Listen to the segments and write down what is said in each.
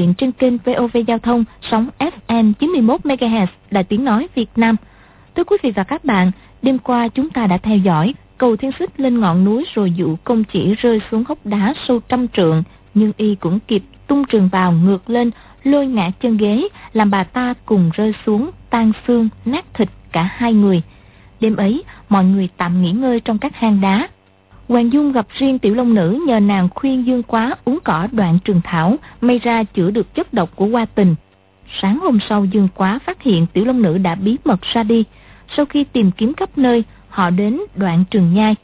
truyện trên kênh VOV Giao thông sóng FM 91 MHz Đài Tiếng nói Việt Nam. Thưa quý vị và các bạn, đêm qua chúng ta đã theo dõi cầu thiên xích lên ngọn núi rồi dụ công chỉ rơi xuống hốc đá sâu trăm trượng, nhưng y cũng kịp tung trường vào ngược lên, lôi ngã chân ghế, làm bà ta cùng rơi xuống tan xương nát thịt cả hai người. Đêm ấy, mọi người tạm nghỉ ngơi trong các hang đá, Hoàng Dung gặp riêng tiểu long nữ nhờ nàng khuyên Dương Quá uống cỏ đoạn trường thảo, may ra chữa được chất độc của hoa tình. Sáng hôm sau Dương Quá phát hiện tiểu long nữ đã bí mật ra đi. Sau khi tìm kiếm khắp nơi, họ đến đoạn trường nhai.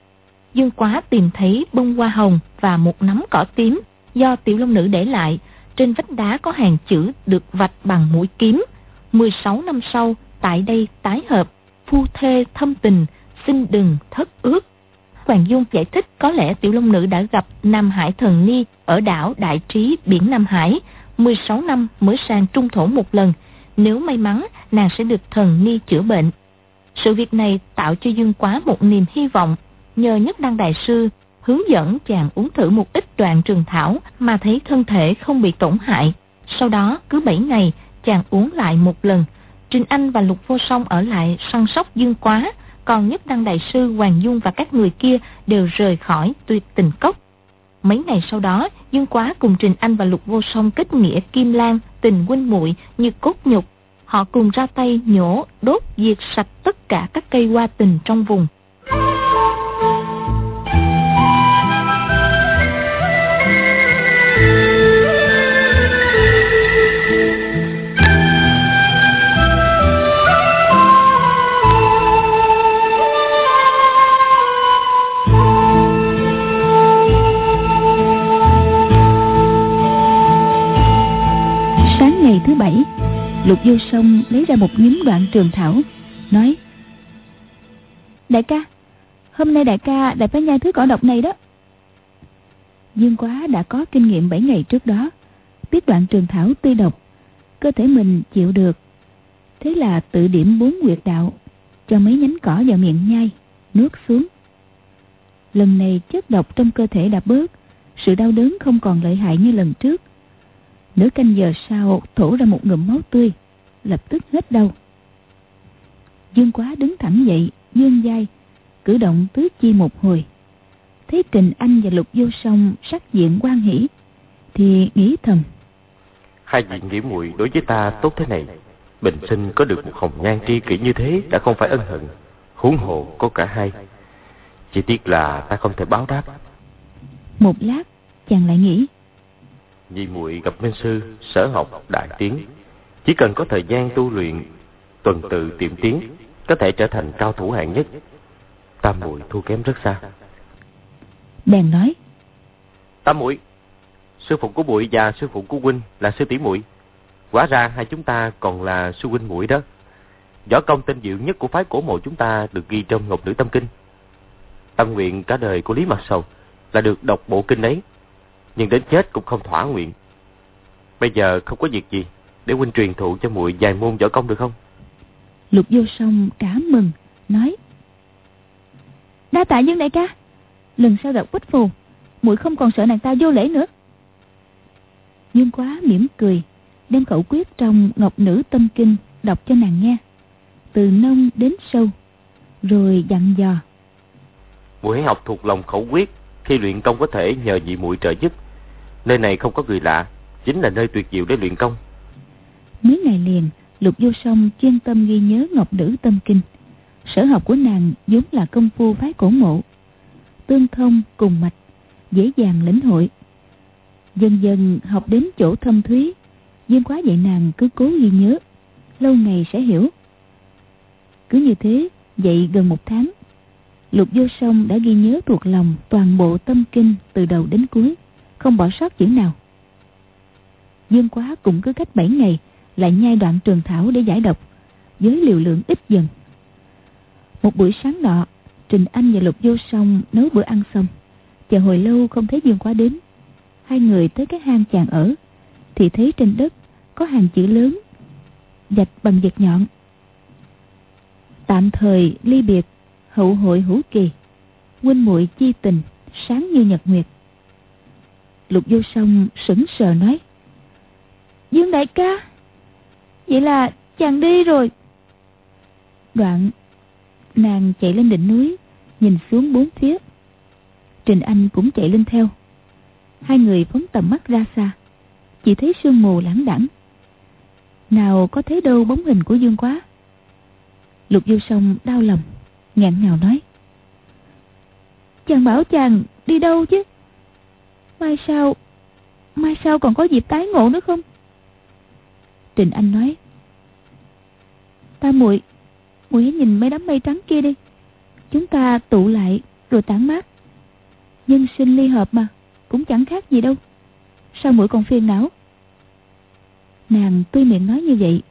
Dương Quá tìm thấy bông hoa hồng và một nắm cỏ tím do tiểu long nữ để lại. Trên vách đá có hàng chữ được vạch bằng mũi kiếm. 16 năm sau, tại đây tái hợp, phu thê thâm tình, xin đừng thất ước. Hoàng Dung giải thích có lẽ Tiểu Long Nữ đã gặp Nam Hải Thần Ni ở đảo Đại Trí, biển Nam Hải, 16 năm mới sang trung thổ một lần. Nếu may mắn, nàng sẽ được thần Ni chữa bệnh. Sự việc này tạo cho Dương Quá một niềm hy vọng. Nhờ nhất đăng đại sư hướng dẫn chàng uống thử một ít đoạn trường thảo mà thấy thân thể không bị tổn hại. Sau đó cứ 7 ngày chàng uống lại một lần. Trình Anh và Lục Vô Song ở lại săn sóc Dương Quá còn nhất đăng đại sư Hoàng Dung và các người kia đều rời khỏi tuyệt tình cốc. Mấy ngày sau đó, Dương Quá cùng Trình Anh và Lục Vô Song kết nghĩa Kim Lan, tình huynh muội như cốt nhục. Họ cùng ra tay nhổ, đốt, diệt sạch tất cả các cây hoa tình trong vùng. Lục vô sông lấy ra một nhúm đoạn trường thảo, Nói, Đại ca, Hôm nay đại ca đã phải nhai thứ cỏ độc này đó. Dương quá đã có kinh nghiệm 7 ngày trước đó, Biết đoạn trường thảo tuy độc, Cơ thể mình chịu được. Thế là tự điểm bốn quyệt đạo Cho mấy nhánh cỏ vào miệng nhai, Nuốt xuống. Lần này chất độc trong cơ thể đã bớt, Sự đau đớn không còn lợi hại như lần trước. Nửa canh giờ sau thổ ra một ngụm máu tươi. Lập tức hết đau. Dương quá đứng thẳng dậy Dương dai Cử động tứ chi một hồi. Thấy Trình Anh và Lục Vô Song sắc diện quan hỷ Thì nghĩ thầm. Hai vị nghĩ muội đối với ta tốt thế này. Bình sinh có được một hồng nhan tri kỷ như thế Đã không phải ân hận Huống hồ có cả hai. Chỉ tiếc là ta không thể báo đáp. Một lát chàng lại nghĩ Nhi muội gặp minh sư, sở học, đại tiến. Chỉ cần có thời gian tu luyện, tuần tự tiệm tiến, có thể trở thành cao thủ hạng nhất. Tam muội thua kém rất xa. Bèn nói. Tam muội, sư phụ của muội và sư phụ của huynh là sư tỷ muội. Quả ra hai chúng ta còn là sư huynh muội đó. Võ công tinh diệu nhất của phái cổ mộ chúng ta được ghi trong Ngọc Nữ Tâm Kinh. Tâm nguyện cả đời của Lý Mặt Sầu là được đọc bộ kinh ấy nhưng đến chết cũng không thỏa nguyện. Bây giờ không có việc gì, để huynh truyền thụ cho muội vài môn võ công được không? Lục vô song cảm mừng, nói. Đa tạ Dương đại ca, lần sau gặp quách phù, muội không còn sợ nàng ta vô lễ nữa. Dương quá mỉm cười, đem khẩu quyết trong Ngọc Nữ Tâm Kinh đọc cho nàng nghe. Từ nông đến sâu, rồi dặn dò. Muội hãy học thuộc lòng khẩu quyết, khi luyện công có thể nhờ vị muội trợ giúp Nơi này không có người lạ, chính là nơi tuyệt diệu để luyện công. Mấy ngày liền, Lục Vô Song chuyên tâm ghi nhớ Ngọc Nữ Tâm Kinh. Sở học của nàng vốn là công phu phái cổ mộ. Tương thông cùng mạch, dễ dàng lĩnh hội. Dần dần học đến chỗ thâm thúy, Dương quá dạy nàng cứ cố ghi nhớ, lâu ngày sẽ hiểu. Cứ như thế, dạy gần một tháng, Lục Vô Song đã ghi nhớ thuộc lòng toàn bộ tâm kinh từ đầu đến cuối không bỏ sót chữ nào. Dương quá cũng cứ cách 7 ngày lại nhai đoạn trường thảo để giải độc, với liều lượng ít dần. Một buổi sáng nọ, Trình Anh và Lục Vô Song nấu bữa ăn xong. Chờ hồi lâu không thấy Dương quá đến. Hai người tới cái hang chàng ở, thì thấy trên đất có hàng chữ lớn, dạch bằng vật nhọn. Tạm thời ly biệt, hậu hội hữu kỳ, huynh muội chi tình, sáng như nhật nguyệt. Lục vô song sững sờ nói, Dương đại ca, Vậy là chàng đi rồi. Đoạn, Nàng chạy lên đỉnh núi, Nhìn xuống bốn phía. Trình Anh cũng chạy lên theo. Hai người phóng tầm mắt ra xa, Chỉ thấy sương mù lãng đẳng Nào có thấy đâu bóng hình của Dương quá. Lục vô song đau lòng Ngạn ngào nói, Chàng bảo chàng đi đâu chứ? Mai sau Mai sau còn có dịp tái ngộ nữa không? Trình Anh nói. Ta muội muội hãy nhìn mấy đám mây trắng kia đi. Chúng ta tụ lại rồi tản mát. Nhân sinh ly hợp mà, Cũng chẳng khác gì đâu. Sao muội còn phiền não? Nàng tuy miệng nói như vậy,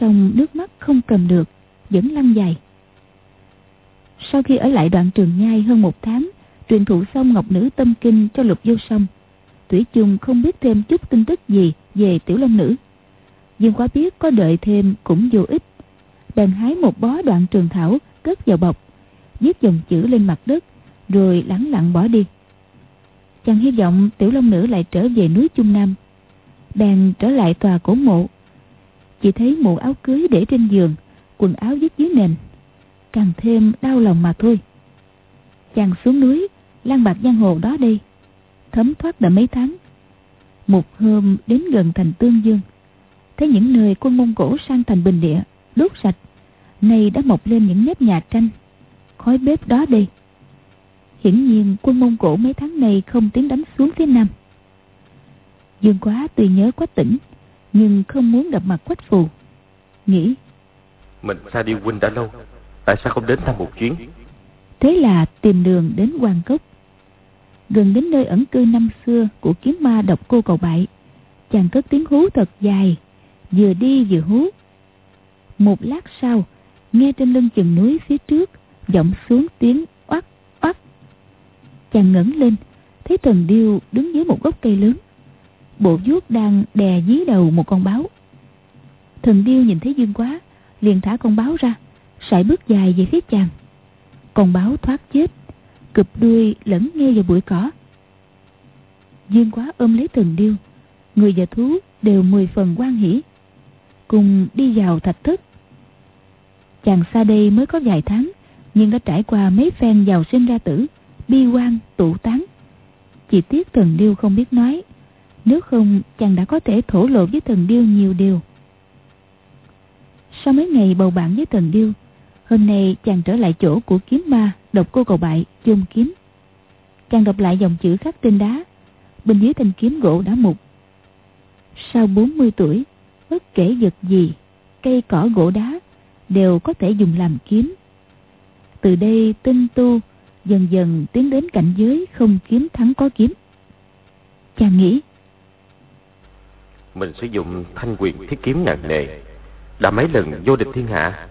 song nước mắt không cầm được, Vẫn lăn dài. Sau khi ở lại đoạn trường nhai hơn một tháng Truyền thụ xong Ngọc Nữ Tâm Kinh cho Lục Vô Song. Thủy chung không biết thêm chút tin tức gì về Tiểu Long Nữ. Dương quá biết có đợi thêm cũng vô ích. Bèn hái một bó đoạn trường thảo Cất vào bọc, Viết dòng chữ lên mặt đất, Rồi lẳng lặng bỏ đi. Chàng hy vọng Tiểu Long Nữ lại trở về núi Trung Nam. Bèn trở lại tòa cổ mộ. Chỉ thấy mụ áo cưới để trên giường, Quần áo dứt dưới nền. Càng thêm đau lòng mà thôi. Chàng xuống núi Lan bạc giang hồ đó đi. Thấm thoát đã mấy tháng. Một hôm đến gần thành Tương Dương. Thấy những nơi quân Mông Cổ sang thành bình địa Đốt sạch. Nay đã mọc lên những nếp nhà tranh. Khói bếp đó đi. Hiển nhiên quân Mông Cổ mấy tháng này Không tiến đánh xuống phía Nam. Dương quá tuy nhớ quách tỉnh Nhưng không muốn gặp mặt quách phù. Nghĩ Mình xa đi huynh đã lâu Tại sao không đến thăm một chuyến? Thế là tìm đường đến Hoàng Cốc Gần đến nơi ẩn cư năm xưa Của kiếm ma độc cô cầu bại. Chàng cất tiếng hú thật dài, Vừa đi vừa hú. Một lát sau, Nghe trên lưng chừng núi phía trước vọng xuống tiếng oắt oắt Chàng ngẩng lên, Thấy thần điêu đứng dưới một gốc cây lớn. Bộ vuốt đang đè dí đầu một con báo. Thần điêu nhìn thấy dương quá, Liền thả con báo ra, Sải bước dài về phía chàng. Con báo thoát chết. Cụp đuôi lẫn nghe vào bụi cỏ. Dương quá ôm lấy thần điêu, Người và thú đều mười phần quan hỷ, Cùng đi vào thạch thất. Chàng xa đây mới có vài tháng, Nhưng đã trải qua mấy phen giàu sinh ra tử, Bi quan, tụ tán. Chỉ tiếc thần điêu không biết nói, Nếu không chàng đã có thể thổ lộ với thần điêu nhiều điều. Sau mấy ngày bầu bạn với thần điêu Hôm nay chàng trở lại chỗ của kiếm ma, Độc cô cầu bại dùng kiếm. Chàng đọc lại dòng chữ khắc trên đá. Bên dưới thanh kiếm gỗ đã mục. Sau 40 tuổi, Bất kể vật gì, Cây cỏ gỗ đá Đều có thể dùng làm kiếm. Từ đây tinh tu, Dần dần tiến đến cảnh giới Không kiếm thắng có kiếm. Chàng nghĩ, Mình sử dụng thanh quyền thiết kiếm nặng nề. Đã mấy lần vô địch thiên hạ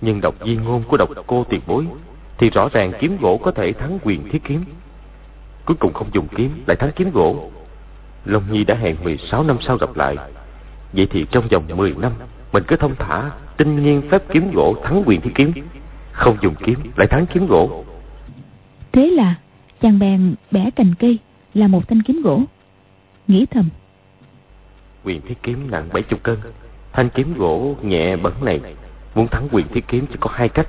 nhưng đọc di ngôn của độc cô tiền bối Thì rõ ràng kiếm gỗ có thể thắng quyền thiết kiếm. Cuối cùng không dùng kiếm Lại thắng kiếm gỗ. Long Nhi đã hẹn 16 năm sau gặp lại. Vậy thì trong vòng 10 năm Mình cứ thông thả Tinh nhiên phép kiếm gỗ thắng quyền thiết kiếm. Không dùng kiếm lại thắng kiếm gỗ. Thế là chàng bèn bẻ cành cây Là một thanh kiếm gỗ. Nghĩ thầm. Quyền thiết kiếm nặng 70 cân. Thanh kiếm gỗ nhẹ bẩn này Muốn thắng quyền thiết kiếm chỉ có hai cách.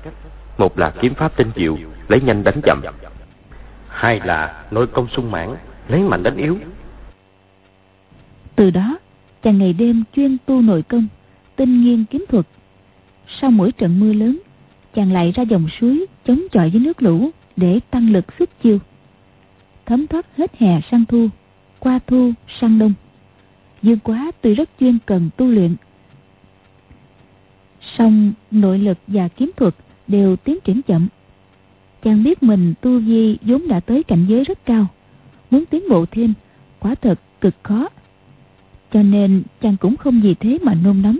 Một là kiếm pháp tinh diệu, Lấy nhanh đánh chậm. Hai là nội công sung mãn, Lấy mạnh đánh yếu. Từ đó, chàng ngày đêm chuyên tu nội công, tinh nghiên kiếm thuật. Sau mỗi trận mưa lớn, chàng lại ra dòng suối chống chọi với nước lũ để tăng lực sức chiêu. Thấm thoát hết hè sang thu, qua thu sang đông. Dương quá tuy rất chuyên cần tu luyện song nội lực và kiếm thuật đều tiến triển chậm. Chàng biết mình tu vi vốn đã tới cảnh giới rất cao. Muốn tiến bộ thêm, quả thật cực khó. Cho nên chàng cũng không vì thế mà nôn nóng.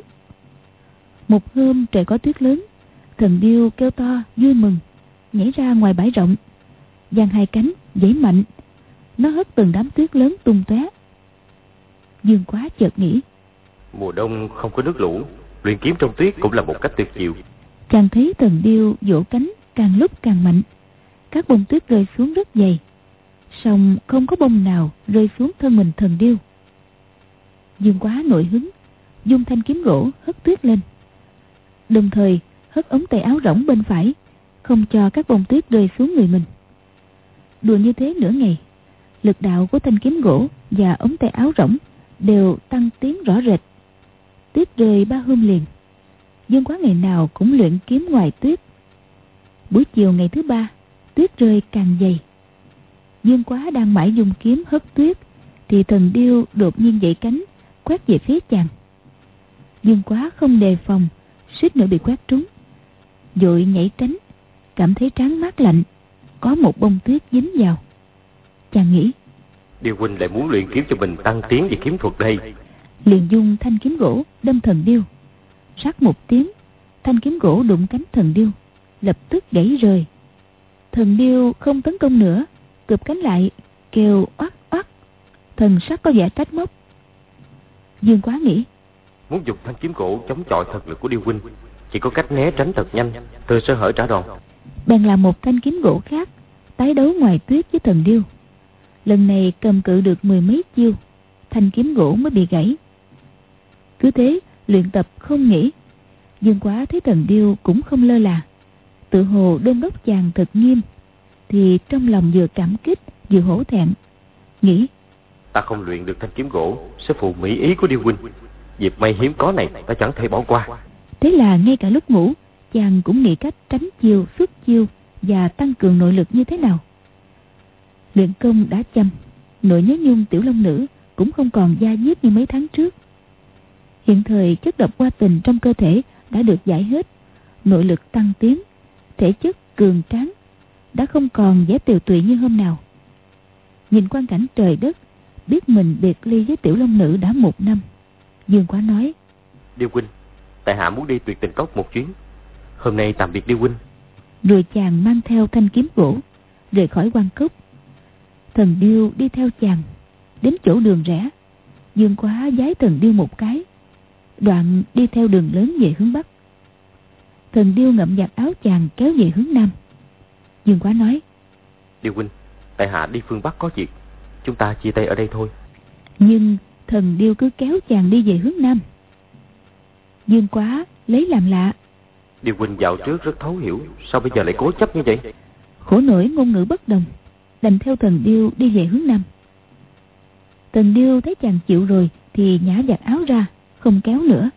Một hôm trời có tuyết lớn, Thần điêu kêu to vui mừng, Nhảy ra ngoài bãi rộng. Giang hai cánh dãy mạnh, Nó hất từng đám tuyết lớn tung tóe. Dương quá chợt nghĩ, Mùa đông không có nước lũ. Luyện kiếm trong tuyết cũng là một cách tuyệt diệu. Chàng thấy thần điêu, vỗ cánh Càng lúc càng mạnh. Các bông tuyết rơi xuống rất dày. Song không có bông nào rơi xuống thân mình thần điêu. Dương quá nội hứng, dung thanh kiếm gỗ hất tuyết lên. Đồng thời, hất ống tay áo rỗng bên phải, không cho các bông tuyết rơi xuống người mình. Đùa như thế nửa ngày, lực đạo của thanh kiếm gỗ và ống tay áo rỗng đều tăng tiến rõ rệt tuyết rơi ba hôm liền. Dương quá ngày nào cũng luyện kiếm ngoài tuyết. Buổi chiều ngày thứ ba, tuyết rơi càng dày. Dương quá đang mãi dùng kiếm hất tuyết, thì thần điêu đột nhiên dậy cánh, quét về phía chàng. Dương quá không đề phòng, suýt nữa bị quét trúng. Dội nhảy tránh, cảm thấy trán mát lạnh, có một bông tuyết dính vào. Chàng nghĩ, điêu huynh lại muốn luyện kiếm cho mình tăng tiến về kiếm thuật đây liền dung thanh kiếm gỗ đâm thần điêu. Sát một tiếng thanh kiếm gỗ đụng cánh thần điêu lập tức gãy rời. Thần điêu không tấn công nữa cụp cánh lại kêu oắt oắt thần sắc có vẻ trách móc. Dương quá nghĩ muốn dùng thanh kiếm gỗ chống chọi thật lực của điêu huynh chỉ có cách né tránh thật nhanh từ sơ hở trả đòn. Bèn làm một thanh kiếm gỗ khác tái đấu ngoài tuyết với thần điêu. Lần này cầm cự được mười mấy chiêu thanh kiếm gỗ mới bị gãy cứ thế luyện tập không nghỉ. Dương quá thấy thần điêu cũng không lơ là. Tự hồ đôn đốc chàng thật nghiêm thì trong lòng vừa cảm kích vừa hổ thẹn. Nghĩ ta không luyện được thanh kiếm gỗ sẽ phụ mỹ ý của điêu huynh. Dịp may hiếm có này ta chẳng thể bỏ qua. Thế là ngay cả lúc ngủ chàng cũng nghĩ cách tránh chiêu xuất chiêu và tăng cường nội lực như thế nào. Luyện công đã chăm nội nhớ nhung tiểu long nữ cũng không còn da diết như mấy tháng trước hiện thời chất độc qua tình trong cơ thể đã được giải hết. Nội lực tăng tiến thể chất cường tráng đã không còn vẻ tiều tụy như hôm nào. Nhìn quan cảnh trời đất biết mình biệt ly với tiểu long nữ đã một năm. Dương quá nói điêu huynh tại hạ muốn đi tuyệt tình cốc một chuyến. Hôm nay tạm biệt điêu huynh. Rồi chàng mang theo thanh kiếm gỗ rời khỏi quan cốc. Thần điêu đi theo chàng đến chỗ đường rẽ. Dương quá giái thần điêu một cái đoạn đi theo đường lớn về hướng bắc. Thần điêu ngậm giặt áo chàng kéo về hướng nam. Dương quá nói điêu huynh tại hạ đi phương bắc có việc chúng ta chia tay ở đây thôi. Nhưng thần điêu cứ kéo chàng đi về hướng nam. Dương quá lấy làm lạ. Điêu huynh dạo trước rất thấu hiểu sao bây giờ lại cố chấp như vậy? Khổ nổi ngôn ngữ bất đồng đành theo thần điêu đi về hướng nam. Thần điêu thấy chàng chịu rồi thì nhả giặt áo ra không kéo nữa.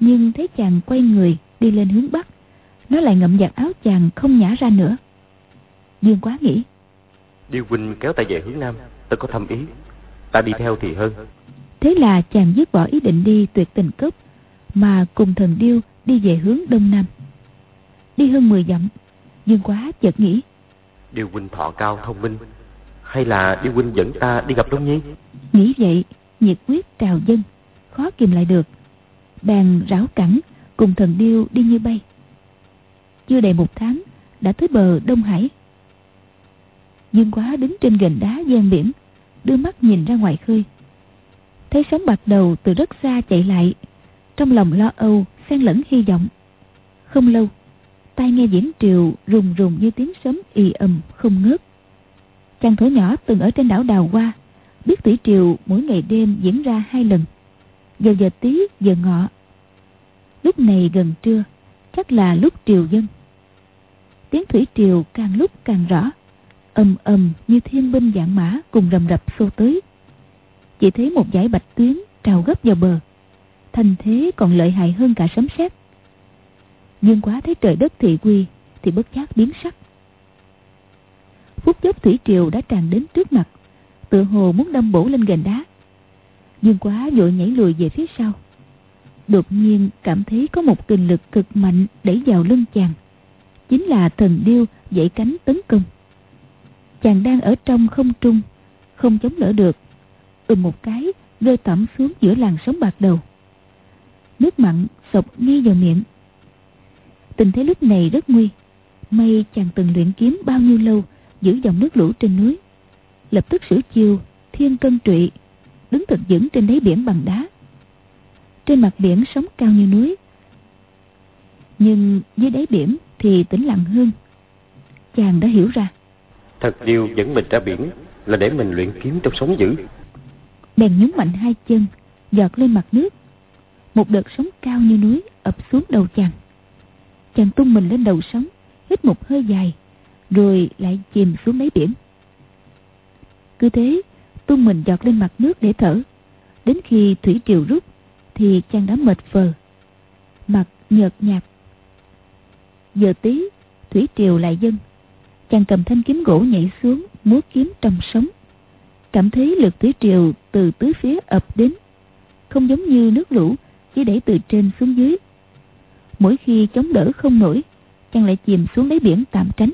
Nhưng thấy chàng quay người đi lên hướng bắc. Nó lại ngậm giặt áo chàng không nhả ra nữa. Dương quá nghĩ điêu huynh kéo ta về hướng nam ta có thâm ý. Ta đi theo thì hơn. Thế là chàng dứt bỏ ý định đi tuyệt tình cốc mà cùng thần điêu đi về hướng đông nam. Đi hơn 10 dặm dương quá chợt nghĩ điêu huynh thọ cao thông minh hay là điêu huynh dẫn ta đi gặp đông nhi? Nghĩ vậy nhiệt quyết trào dân khó kìm lại được. Bèn ráo cẳng, cùng thần điêu đi như bay. Chưa đầy một tháng, đã tới bờ đông hải. Dương quá đứng trên gành đá gian biển, đưa mắt nhìn ra ngoài khơi. Thấy sóng bạc đầu từ rất xa chạy lại, trong lòng lo âu, xen lẫn hy vọng. Không lâu, tai nghe diễn triều rùng rùng như tiếng sấm y ầm không ngớt. Chàng thổ nhỏ từng ở trên đảo đào hoa, biết thủy triều mỗi ngày đêm diễn ra hai lần vào giờ tí, giờ ngọ. Lúc này gần trưa, chắc là lúc triều dân. Tiếng thủy triều càng lúc càng rõ, ầm ầm như thiên binh dạng mã cùng rầm rập xô tới. Chỉ thấy một dải bạch tuyến trào gấp vào bờ, thành thế còn lợi hại hơn cả sấm sét. Nhưng quá thấy trời đất thị quy, thì bất giác biến sắc. Phút chốc thủy triều đã tràn đến trước mặt, tựa hồ muốn đâm bổ lên gành đá dương quá vội nhảy lùi về phía sau. Đột nhiên cảm thấy có một kình lực cực mạnh đẩy vào lưng chàng. Chính là thần điêu dãy cánh tấn công. Chàng đang ở trong không trung, không chống đỡ được. Ừm một cái, rơi tẩm xuống giữa làn sóng bạc đầu. Nước mặn sộc ngay vào miệng. Tình thế lúc này rất nguy. May chàng từng luyện kiếm bao nhiêu lâu, giữ dòng nước lũ trên núi. Lập tức sửa chiều, thiên cân trụy đứng thật vững trên đáy biển bằng đá trên mặt biển sóng cao như núi nhưng dưới đáy biển thì tĩnh lặng hơn chàng đã hiểu ra thật điều dẫn mình ra biển là để mình luyện kiếm trong sống dữ. Bèn nhúng mạnh hai chân, giọt lên mặt nước. Một đợt sóng cao như núi ập xuống đầu chàng. Chàng tung mình lên đầu sóng, hít một hơi dài, rồi lại chìm xuống đáy biển. Cứ thế, tung mình giọt lên mặt nước để thở. Đến khi thủy triều rút, thì chàng đã mệt phờ. Mặt nhợt nhạt. Giờ tí, thủy triều lại dâng. Chàng cầm thanh kiếm gỗ nhảy xuống, múa kiếm trong sóng. Cảm thấy lực thủy triều từ tứ phía ập đến. Không giống như nước lũ, chỉ đẩy từ trên xuống dưới. Mỗi khi chống đỡ không nổi, chàng lại chìm xuống đáy biển tạm tránh.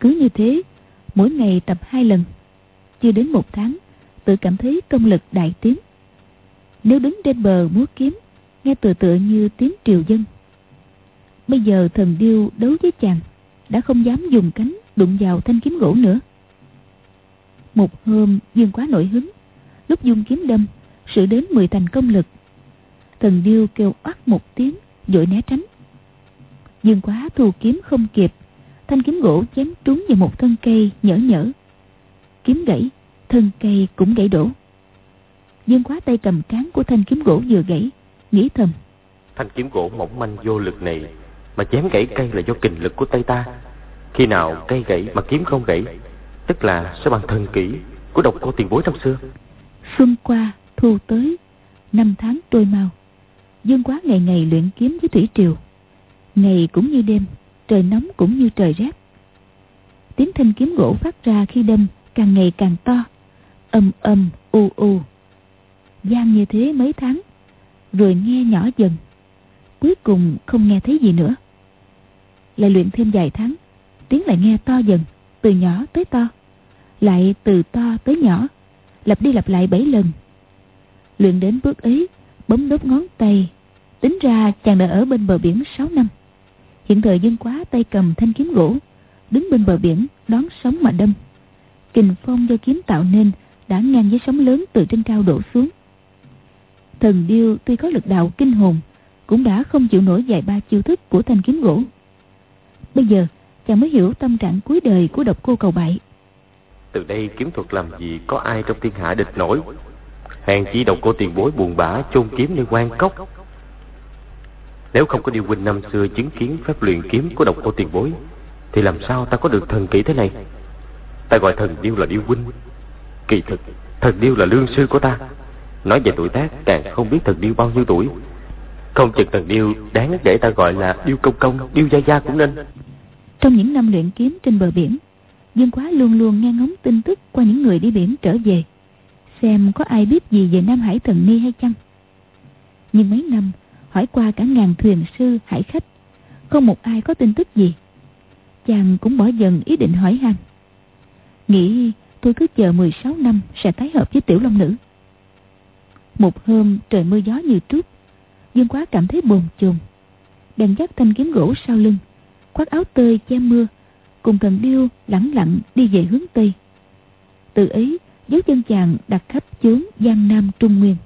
Cứ như thế, mỗi ngày tập hai lần. Chưa đến một tháng, tự cảm thấy công lực đại tiến. Nếu đứng trên bờ múa kiếm, nghe tựa tựa như tiếng triều dân. Bây giờ thần điêu đấu với chàng, đã không dám dùng cánh đụng vào thanh kiếm gỗ nữa. Một hôm Dương quá nổi hứng, lúc dung kiếm đâm, sự đến mười thành công lực. Thần điêu kêu oắt một tiếng, vội né tránh. Dương quá thu kiếm không kịp, thanh kiếm gỗ chém trúng vào một thân cây nhở nhở. Kiếm gãy, thân cây cũng gãy đổ. Dương quá tay cầm cán của thanh kiếm gỗ vừa gãy, nghĩ thầm. Thanh kiếm gỗ mỏng manh vô lực này mà chém gãy cây là do kình lực của tay ta. Khi nào cây gãy mà kiếm không gãy, tức là sẽ bằng thần kỹ của độc cô tiền bối trong xưa. Xuân qua, thu tới, năm tháng trôi mau. Dương quá ngày ngày luyện kiếm với thủy triều. Ngày cũng như đêm, trời nóng cũng như trời rét. Tiếng thanh kiếm gỗ phát ra khi đâm càng ngày càng to, âm âm u u. Gian như thế mấy tháng, rồi nghe nhỏ dần. Cuối cùng không nghe thấy gì nữa. Lại luyện thêm vài tháng, tiếng lại nghe to dần, từ nhỏ tới to. Lại từ to tới nhỏ, lặp đi lặp lại bảy lần. Luyện đến bước ấy, bấm đốt ngón tay, tính ra chàng đã ở bên bờ biển sáu năm. Hiện thời dân quá tay cầm thanh kiếm gỗ, đứng bên bờ biển đón sóng mà đâm. Kình phong do kiếm tạo nên đã ngang với sóng lớn từ trên cao đổ xuống. Thần điêu tuy có lực đạo kinh hồn, cũng đã không chịu nổi vài ba chiêu thức của thanh kiếm gỗ. Bây giờ, chàng mới hiểu tâm trạng cuối đời của độc cô cầu bại. Từ đây kiếm thuật làm gì có ai trong thiên hạ địch nổi. Hèn chỉ độc cô tiền bối buồn bã chôn kiếm nơi quan cốc. Nếu không có điêu huynh năm xưa chứng kiến phép luyện kiếm của độc cô tiền bối, thì làm sao ta có được thần kỹ thế này? Ta gọi thần điêu là điêu huynh. Kỳ thực, thần điêu là lương sư của ta. Nói về tuổi tác càng không biết thần điêu bao nhiêu tuổi. Không chừng thần điêu đáng để ta gọi là điêu công công, điêu gia gia cũng nên. Trong những năm luyện kiếm trên bờ biển, Dương Quá luôn luôn nghe ngóng tin tức qua những người đi biển trở về. Xem có ai biết gì về Nam Hải Thần Ni hay chăng? Nhưng mấy năm, hỏi qua cả ngàn thuyền sư, hải khách, không một ai có tin tức gì. Chàng cũng bỏ dần ý định hỏi han. Nghĩ tôi cứ chờ 16 năm sẽ tái hợp với tiểu long nữ. Một hôm trời mưa gió như trút, Dương Quá cảm thấy bồn chồn. Bèn dắt thanh kiếm gỗ sau lưng, khoác áo tơi che mưa, cùng thần điêu lẳng lặng đi về hướng Tây. Từ ấy, dấu chân chàng đặt khắp chốn Giang Nam Trung Nguyên.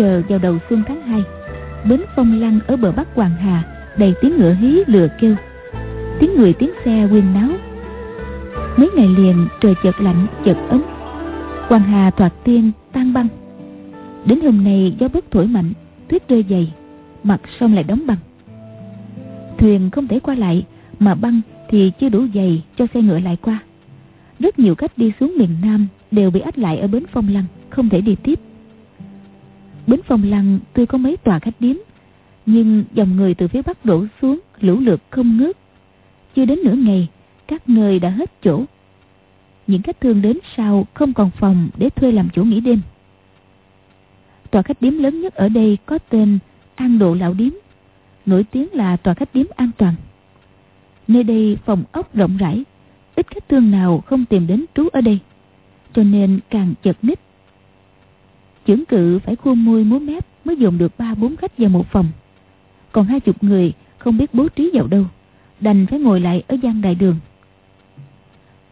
Giờ vào đầu xuân tháng 2 Bến phong lăng ở bờ Bắc Hoàng Hà Đầy tiếng ngựa hí lừa kêu. Tiếng người tiếng xe quyên náo. Mấy ngày liền trời chợt lạnh, chợt ấm. Hoàng Hà thoạt tiên tan băng. Đến hôm nay gió bất thổi mạnh, Tuyết rơi dày, Mặt sông lại đóng băng. Thuyền không thể qua lại, Mà băng thì chưa đủ dày cho xe ngựa lại qua. Rất nhiều khách đi xuống miền Nam Đều bị ách lại ở bến Phong Lăng, Không thể đi tiếp. Bến Phong Lăng, tuy có mấy tòa khách điếm, Nhưng dòng người từ phía Bắc đổ xuống, Lũ lượt không ngớt. Chưa đến nửa ngày, Các nơi đã hết chỗ. Những khách thương đến sau không còn phòng Để thuê làm chỗ nghỉ đêm. Tòa khách điếm lớn nhất ở đây có tên An Độ Lão Điếm, Nổi tiếng là tòa khách điếm an toàn. Nơi đây phòng ốc rộng rãi, Ít khách thương nào không tìm đến trú ở đây, Cho nên càng chật ních. Chưởng cự phải khuôn môi múa mép Mới dồn được ba bốn khách vào một phòng. Còn hai chục người không biết bố trí vào đâu, Đành phải ngồi lại ở gian đại đường.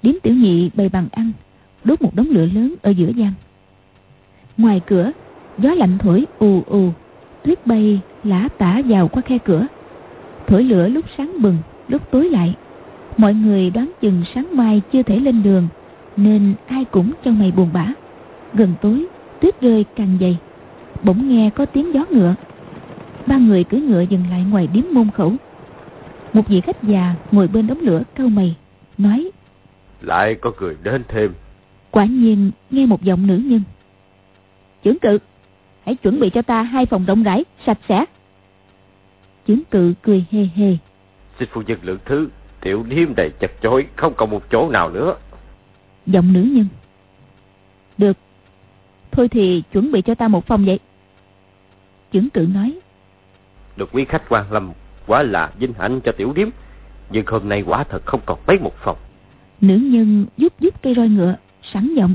Điếm tiểu nhị bày bằng ăn, Đốt một đống lửa lớn ở giữa gian. Ngoài cửa, Gió lạnh thổi ù ù, Tuyết bay lã tả vào qua khe cửa. Thổi lửa lúc sáng bừng, Lúc tối lại. Mọi người đoán chừng sáng mai chưa thể lên đường, Nên ai cũng trong mày buồn bã. Gần tối Tuyết rơi càng dày Bỗng nghe có tiếng gió ngựa Ba người cưỡi ngựa dừng lại ngoài điếm môn khẩu Một vị khách già ngồi bên đống lửa cau mày Nói Lại có người đến thêm Quả nhiên nghe một giọng nữ nhân Chưởng cự Hãy chuẩn bị cho ta hai phòng rộng rãi, sạch sẽ. Chứng cự cười hề hề. Xin phu nhân lượng thứ, tiểu điếm đầy chật chội, không còn một chỗ nào nữa. Giọng nữ nhân. Được. Thôi thì chuẩn bị cho ta một phòng vậy. Chứng cự nói. Được quý khách quan lâm, quá là vinh hạnh cho tiểu điếm. Nhưng hôm nay quả thật không còn mấy một phòng. Nữ nhân giúp giúp cây roi ngựa, sẵn giọng.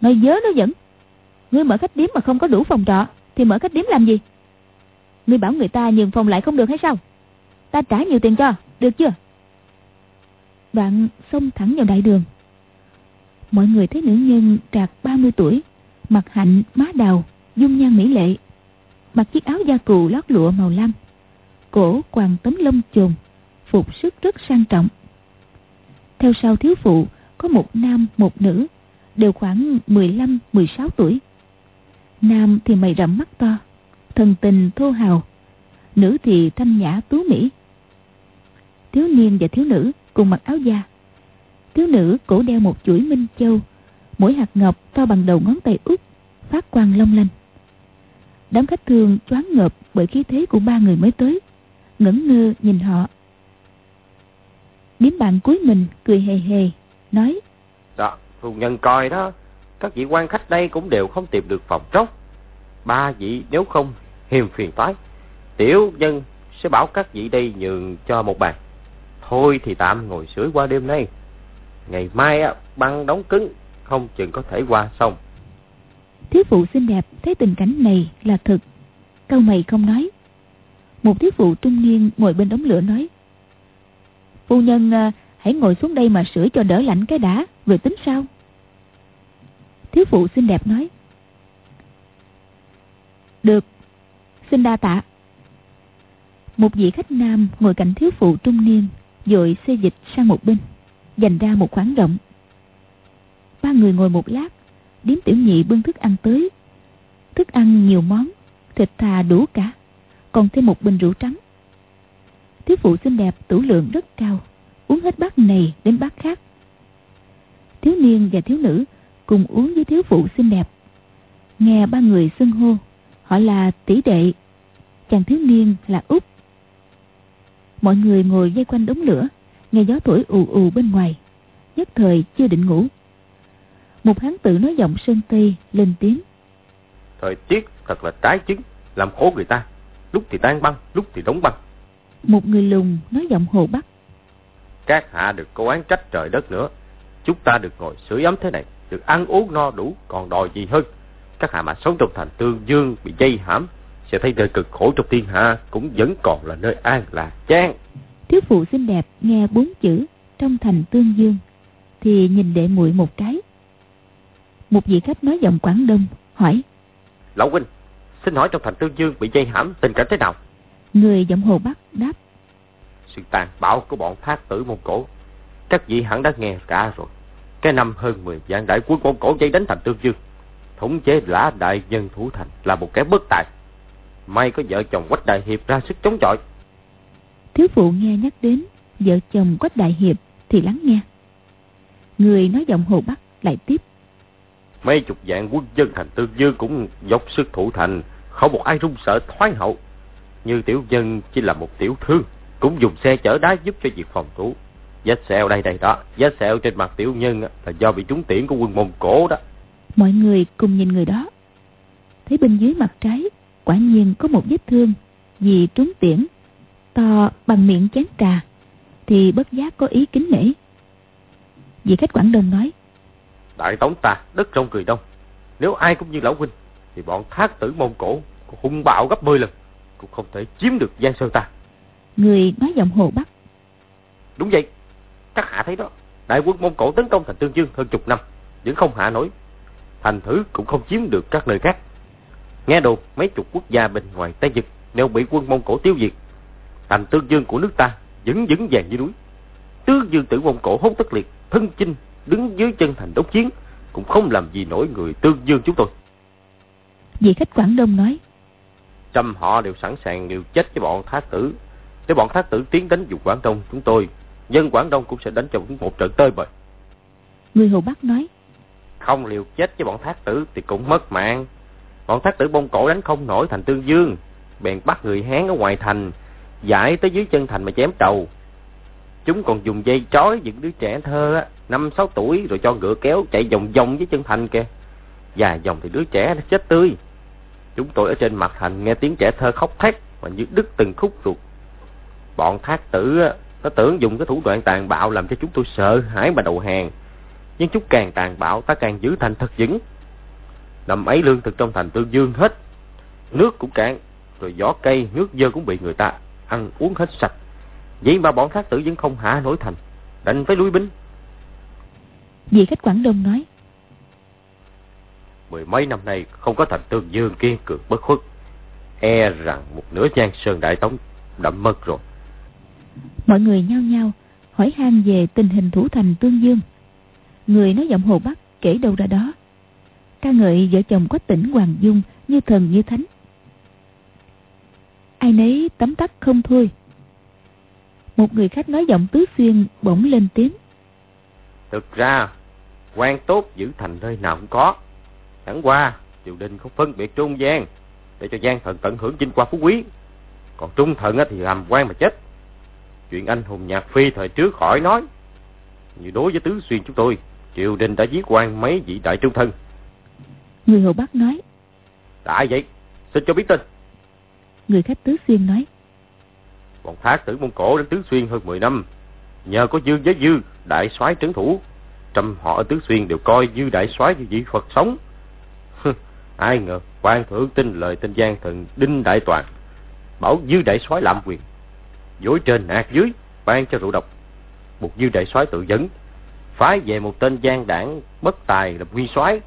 Nói dớ nó vẫn. Ngươi mở khách điếm mà không có đủ phòng trọ Thì mở khách điếm làm gì Ngươi bảo người ta nhường phòng lại không được hay sao Ta trả nhiều tiền cho Được chưa Đoạn xông thẳng vào đại đường Mọi người thấy nữ nhân trạc 30 tuổi Mặt hạnh, má đào Dung nhan mỹ lệ Mặc chiếc áo da cừu lót lụa màu lam Cổ quàng tấm lông chồn Phục sức rất sang trọng. Theo sau thiếu phụ Có một nam một nữ Đều khoảng 15-16 tuổi. Nam thì mày rậm mắt to Thần tình thô hào Nữ thì thanh nhã tú mỹ. Thiếu niên và thiếu nữ cùng mặc áo da Thiếu nữ cổ đeo một chuỗi minh châu Mỗi hạt ngọc to bằng đầu ngón tay út Phát quang long lanh Đám khách thương choáng ngợp Bởi khí thế của ba người mới tới Ngẩn ngơ nhìn họ Điếm bạn cuối mình cười hề hề Nói Đó, phu nhân coi đó các vị quan khách đây cũng đều không tìm được phòng trống. Ba vị nếu không hiềm phiền toái, tiểu nhân sẽ bảo các vị đây nhường cho một bàn. Thôi thì tạm ngồi sưởi qua đêm nay. Ngày mai á, băng đóng cứng, không chừng có thể qua xong. Thiếu phụ xinh đẹp thấy tình cảnh này là thực. Câu mày không nói. Một thiếu phụ trung niên ngồi bên đống lửa nói. Phu nhân à, hãy ngồi xuống đây mà sửa cho đỡ lạnh cái đã, rồi tính sao? Thiếu phụ xinh đẹp nói Được Xin đa tạ Một vị khách nam ngồi cạnh thiếu phụ trung niên Rồi xê dịch sang một bên Dành ra một khoảng rộng. Ba người ngồi một lát, Điếm tiểu nhị bưng thức ăn tới. Thức ăn nhiều món, Thịt thà đủ cả, Còn thêm một bình rượu trắng. Thiếu phụ xinh đẹp tủ lượng rất cao, Uống hết bát này đến bát khác. Thiếu niên và thiếu nữ cùng uống với thiếu phụ xinh đẹp. Nghe ba người xưng hô, họ là tỷ đệ, chàng thiếu niên là út. Mọi người ngồi dây quanh đống lửa nghe gió thổi ù ù bên ngoài. Nhất thời chưa định ngủ. Một hán tử nói giọng sơn tây lên tiếng. Thời tiết thật là trái chứng làm khổ người ta. Lúc thì tan băng lúc thì đóng băng. Một người lùn nói giọng hồ bắc. Các hạ được cố án trách trời đất nữa. Chúng ta được ngồi sưởi ấm thế này được ăn uống no đủ còn đòi gì hơn? Các hạ mà sống trong thành tương dương bị dây hãm sẽ thấy nơi cực khổ trong thiên hạ cũng vẫn còn là nơi an là chán thiếu phụ xinh đẹp nghe bốn chữ trong thành tương dương thì nhìn đệ muội một cái. Một vị khách nói giọng quảng đông hỏi lão huynh xin hỏi trong thành tương dương bị dây hãm tình cảnh thế nào? Người giọng hồ bắc đáp sự tàn bạo của bọn thác tử mông cổ các vị hẳn đã nghe cả rồi. Cái năm hơn 10 vạn đại quân mông cổ dây đánh thành tương dương thống chế lã đại nhân thủ thành là một kẻ bất tài. May có vợ chồng quách đại hiệp ra sức chống chọi thiếu phụ nghe nhắc đến vợ chồng quách đại hiệp thì lắng nghe. Người nói giọng hồ bắc lại tiếp. Mấy chục vạn quân dân thành tương dương cũng dốc sức thủ thành không một ai run sợ thoái hậu. Như tiểu nhân chỉ là một tiểu thương cũng dùng xe chở đá giúp cho việc phòng thủ. Vết sẹo đây đây đó vết sẹo trên mặt tiểu nhân là do bị trúng tiễn của quân mông cổ đó. Mọi người cùng nhìn người đó. Thấy bên dưới mặt trái quả nhiên có một vết thương vì trúng tiễn to bằng miệng chén trà thì bất giác có ý kính nể. Vị khách quảng đông nói đại tống ta đất trong cười đông. Nếu ai cũng như lão huynh thì bọn thác tử mông cổ hung bạo gấp 10 lần cũng không thể chiếm được giang sơn ta. Người nói giọng hồ bắc đúng vậy các hạ thấy đó. Đại quân mông cổ tấn công thành tương dương hơn chục năm vẫn không hạ nổi. Thành thử cũng không chiếm được các nơi khác. Nghe đồn mấy chục quốc gia bên ngoài tây vực đều bị quân mông cổ tiêu diệt thành tương dương của nước ta vẫn vững vàng như núi. Tứ dương tử mông cổ hốt tất liệt thân chinh đứng dưới chân thành đốc chiến cũng không làm gì nổi người tương dương chúng tôi. Vị khách quảng đông nói trăm họ đều sẵn sàng liều chết với bọn thác tử. Nếu bọn thác tử tiến đánh vùng quảng đông chúng tôi dân quảng đông cũng sẽ đánh cho một trận tơi bời. người hồ bắc nói không liều chết với bọn thác tử thì cũng mất mạng. Bọn thác tử bông cổ đánh không nổi thành tương dương bèn bắt người hán ở ngoài thành giải tới dưới chân thành mà chém đầu. Chúng còn dùng dây trói những đứa trẻ thơ á, năm, sáu tuổi, rồi cho ngựa kéo chạy vòng vòng với chân thành kìa. Dài vòng thì đứa trẻ nó chết tươi. Chúng tôi ở trên mặt thành nghe tiếng trẻ thơ khóc thét mà như đứt từng khúc ruột. Bọn thác tử á, nó tưởng dùng cái thủ đoạn tàn bạo làm cho chúng tôi sợ hãi mà đầu hàng. Nhưng chúng càng tàn bạo, ta càng giữ thành thật vững. Năm ấy lương thực trong thành tương dương hết. Nước cũng cạn, rồi gió cây, nước dơ cũng bị người ta ăn uống hết sạch. Vậy mà bọn thác tử vẫn không hạ nổi thành đành phải lui binh. Vị khách quảng đông nói mười mấy năm nay không có thành tương dương kiên cường bất khuất. E rằng một nửa giang sơn đại tống đã mất rồi. Mọi người nhao nhao hỏi han về tình hình thủ thành tương dương. Người nói giọng hồ bắc kể đâu ra đó. Ca ngợi vợ chồng có tỉnh hoàng dung như thần như thánh ai nấy tấm tắc không thôi. Một người khách nói giọng tứ xuyên bỗng lên tiếng. Thực ra quan tốt giữ thành nơi nào cũng có. Chẳng qua triều đình không phân biệt trung gian để cho gian thần tận hưởng vinh quang phú quý. Còn trung thần thì làm quan mà chết. Chuyện anh hùng nhạc phi thời trước khỏi nói. Như đối với tứ xuyên chúng tôi triều đình đã giết quan mấy vị đại trung thân. Người hồ bắc nói. Đã vậy xin cho biết tên người khách tứ xuyên nói. Bọn thác tử mông cổ đến tứ xuyên hơn 10 năm. Nhờ có dư với dư, đại soái trấn thủ. Trăm họ ở tứ xuyên đều coi dư đại soái như vị phật sống. Ai ngờ quan thượng tin lời tên giang thần đinh đại toàn. Bảo dư đại soái lạm quyền. Dối trên nạt dưới, ban cho rượu độc. Một dư đại soái tự dẫn. Phái về một tên gian đảng bất tài làm nguyên soái.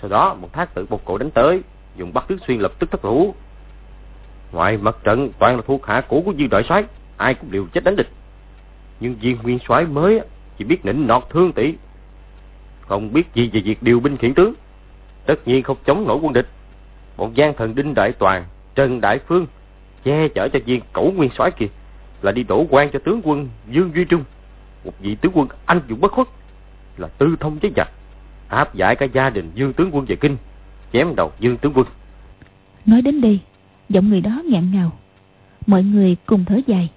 Sau đó, một thác tử một cổ đánh tới, dùng bắt tứ xuyên lập tức thất thủ ngoài mặt trận toàn là thuộc hạ cũ của viên đại soái, ai cũng đều chết đánh địch. Nhưng viên nguyên soái mới chỉ biết nịnh nọt thương tỷ, không biết gì về việc điều binh khiển tướng. Tất nhiên không chống nổi quân địch. Bọn gian thần đinh đại toàn, trần đại phương, che chở cho viên cẩu nguyên soái kia là đi đổ quan cho tướng quân dương duy trung. Một vị tướng quân anh dũng bất khuất, là tư thông với giặc, áp giải cả gia đình dương tướng quân về kinh, chém đầu dương tướng quân. Nói đến đây giọng người đó nghẹn ngào. Mọi người cùng thở dài.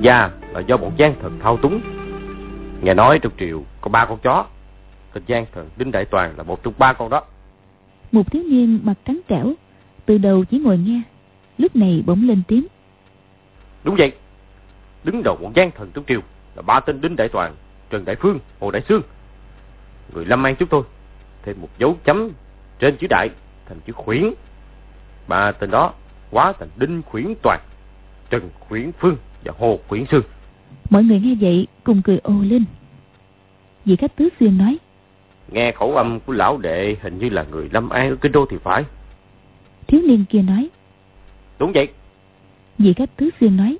Gia là do bọn gian thần thao túng. Nghe nói trong triều có ba con chó. Thịt gian thần Đinh Đại Toàn là một trong ba con đó. Một thiếu niên mặt trắng trẻo, từ đầu chỉ ngồi nghe, lúc này bỗng lên tiếng. Đúng vậy, đứng đầu bọn gian thần trong triều là ba tên Đinh Đại Toàn, Trần Đại Phương, Hồ Đại Sương. Người Lâm An chúng tôi thêm một dấu chấm trên chữ đại thành chữ khuyển. Ba tên đó hóa thành Đinh Khuyển Toàn, Trần Khuyển Phương và Hồ Khuyển Sương. Mọi người nghe vậy cùng cười ồ lên. Vị khách tứ xuyên nói. Nghe khẩu âm của lão đệ hình như là người Lâm An ở Kinh Đô thì phải. Thiếu niên kia nói. Đúng vậy. Vị khách tứ xuyên nói.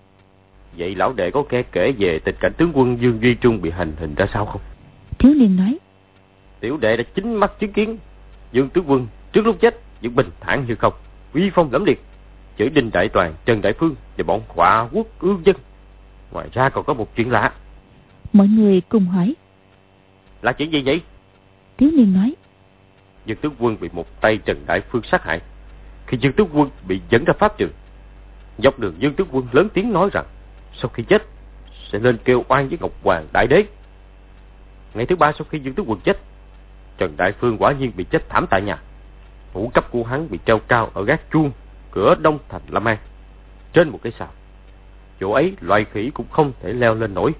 Vậy lão đệ có nghe kể về tình cảnh tướng quân Dương Duy Trung bị hành hình ra sao không? Thiếu niên nói. Tiểu đệ đã chính mắt chứng kiến Dương tướng quân trước lúc chết vẫn bình thản như không, uy phong lẫm liệt, chửi Đinh Đại Toàn, Trần Đại Phương và bọn họa quốc ương dân. Ngoài ra còn có một chuyện lạ. Mọi người cùng hỏi. Là chuyện gì vậy? Thiếu niên nói. Dương tướng quân bị một tay Trần Đại Phương sát hại. Khi Dương tướng quân bị dẫn ra pháp trường, dọc đường Dương tướng quân lớn tiếng nói rằng sau khi chết sẽ lên kêu oan với Ngọc Hoàng Đại Đế. Ngày thứ ba sau khi Dương tướng quân chết, Trần Đại Phương quả nhiên bị chết thảm tại nhà. Thủ cấp của hắn bị treo cao ở gác chuông cửa đông thành Lâm An, trên một cái sào. Chỗ ấy loài khỉ cũng không thể leo lên nổi,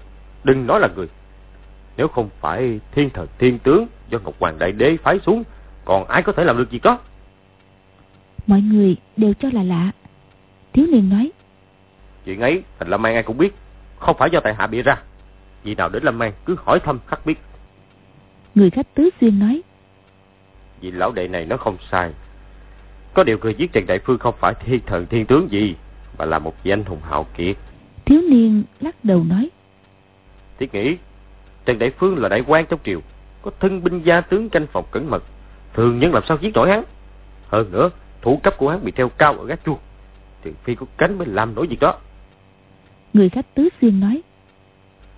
đừng nói là người. Nếu không phải thiên thần thiên tướng do Ngọc Hoàng Đại Đế phái xuống, còn ai có thể làm được gì đó? Mọi người đều cho là lạ. Thiếu niên nói. Chuyện ấy thành Lâm An ai cũng biết, không phải do tại hạ bịa ra. Vì nào đến Lâm An cứ hỏi thăm khắc biết. Người khách tứ xuyên nói. Vì lão đệ này nó không sai. Có điều người giết Trần Đại Phương không phải thiên thần thiên tướng gì, mà là một vị anh hùng hào kiệt. Thiếu niên lắc đầu nói. Thiết nghĩ, Trần Đại Phương là đại quan trong triều, có thân binh gia tướng canh phòng cẩn mật. Thường nhân làm sao giết nổi hắn. Hơn nữa, thủ cấp của hắn bị treo cao ở gác chuông. Trừ phi có cánh mới làm nổi việc đó. Người khách tứ xuyên nói.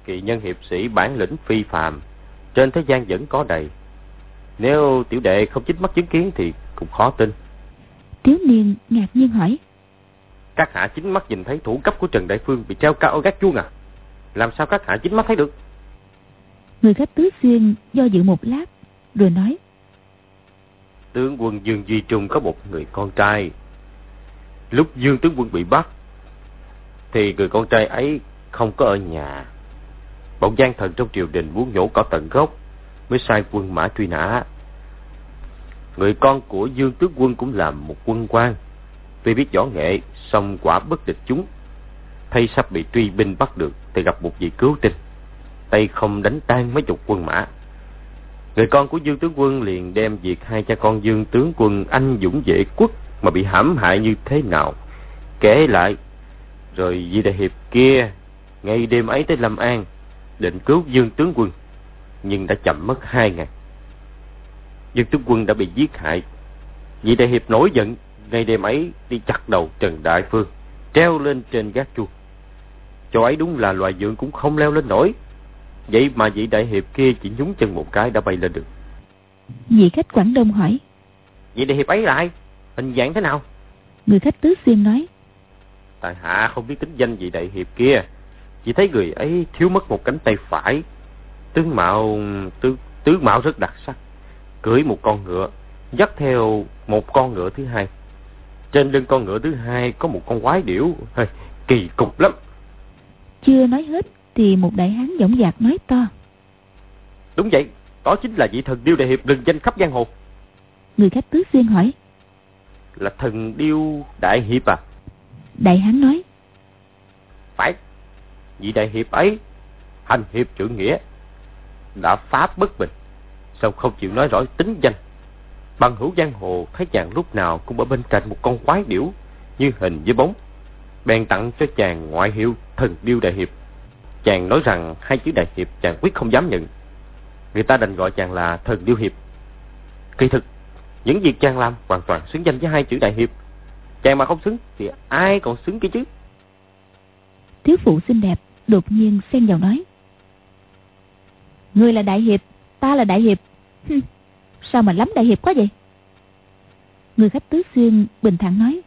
Kỳ nhân hiệp sĩ bản lĩnh phi phàm, trên thế gian vẫn có đầy. Nếu tiểu đệ không chính mắt chứng kiến thì cũng khó tin. Thiếu niên ngạc nhiên hỏi. Các hạ chính mắt nhìn thấy thủ cấp của Trần Đại Phương bị treo cao ở gác chuông à? Làm sao các hạ chính mắt thấy được? Người khách tứ xuyên do dự một lát, rồi nói. Tướng quân Dương Duy Trung có một người con trai. Lúc Dương tướng quân bị bắt, thì người con trai ấy không có ở nhà. Bọn gian thần trong triều đình muốn nhổ cỏ tận gốc, mới sai quân mã truy nã. Người con của Dương tướng quân cũng là một quân quan. Tuy biết võ nghệ, song quả bất địch chúng. Thay sắp bị truy binh bắt được, thì gặp một vị cứu tinh. Tay không đánh tan mấy chục quân mã. Người con của Dương tướng quân liền đem việc hai cha con Dương tướng quân anh dũng vệ quốc mà bị hãm hại như thế nào. Kể lại, rồi vị đại hiệp kia, ngay đêm ấy tới Lâm An, định cứu Dương tướng quân, nhưng đã chậm mất hai ngày. Dương tướng quân đã bị giết hại. Vị đại hiệp nổi giận, ngay đêm ấy đi chặt đầu Trần Đại Phương, treo lên trên gác chuông. Chỗ ấy đúng là loài dượng cũng không leo lên nổi. Vậy mà vị đại hiệp kia chỉ nhúng chân một cái đã bay lên được. Vị khách Quảng Đông hỏi. Vị đại hiệp ấy là ai? Hình dạng thế nào? Người khách Tứ Xuyên nói. Tại hạ không biết tính danh vị đại hiệp kia. Chỉ thấy người ấy thiếu mất một cánh tay phải. Tướng mạo, tứ, tướng mạo rất đặc sắc. Cưỡi một con ngựa, dắt theo một con ngựa thứ hai. Trên lưng con ngựa thứ hai có một con quái điểu. Hơi, kỳ cục lắm. Chưa nói hết thì một đại hán dõng dạc nói to. Đúng vậy, đó chính là vị thần điêu đại hiệp lừng danh khắp giang hồ. Người khách tứ xuyên hỏi. Là thần điêu đại hiệp à? Đại hán nói. Phải, vị đại hiệp ấy, hành hiệp trưởng nghĩa, đã phá bất bình, sao không chịu nói rõ tính danh. Bằng hữu giang hồ thấy chàng lúc nào cũng ở bên cạnh một con quái điểu, như hình với bóng. Bèn tặng cho chàng ngoại hiệu thần điêu đại hiệp. Chàng nói rằng hai chữ đại hiệp chàng quyết không dám nhận. Người ta đành gọi chàng là thần điêu hiệp. Kỳ thực, những việc chàng làm hoàn toàn xứng danh với hai chữ đại hiệp. Chàng mà không xứng thì ai còn xứng kia chứ? Thiếu phụ xinh đẹp đột nhiên xen vào nói. Ngươi là đại hiệp, ta là đại hiệp. Sao mà lắm đại hiệp quá vậy? Người khách tứ xuyên bình thản nói.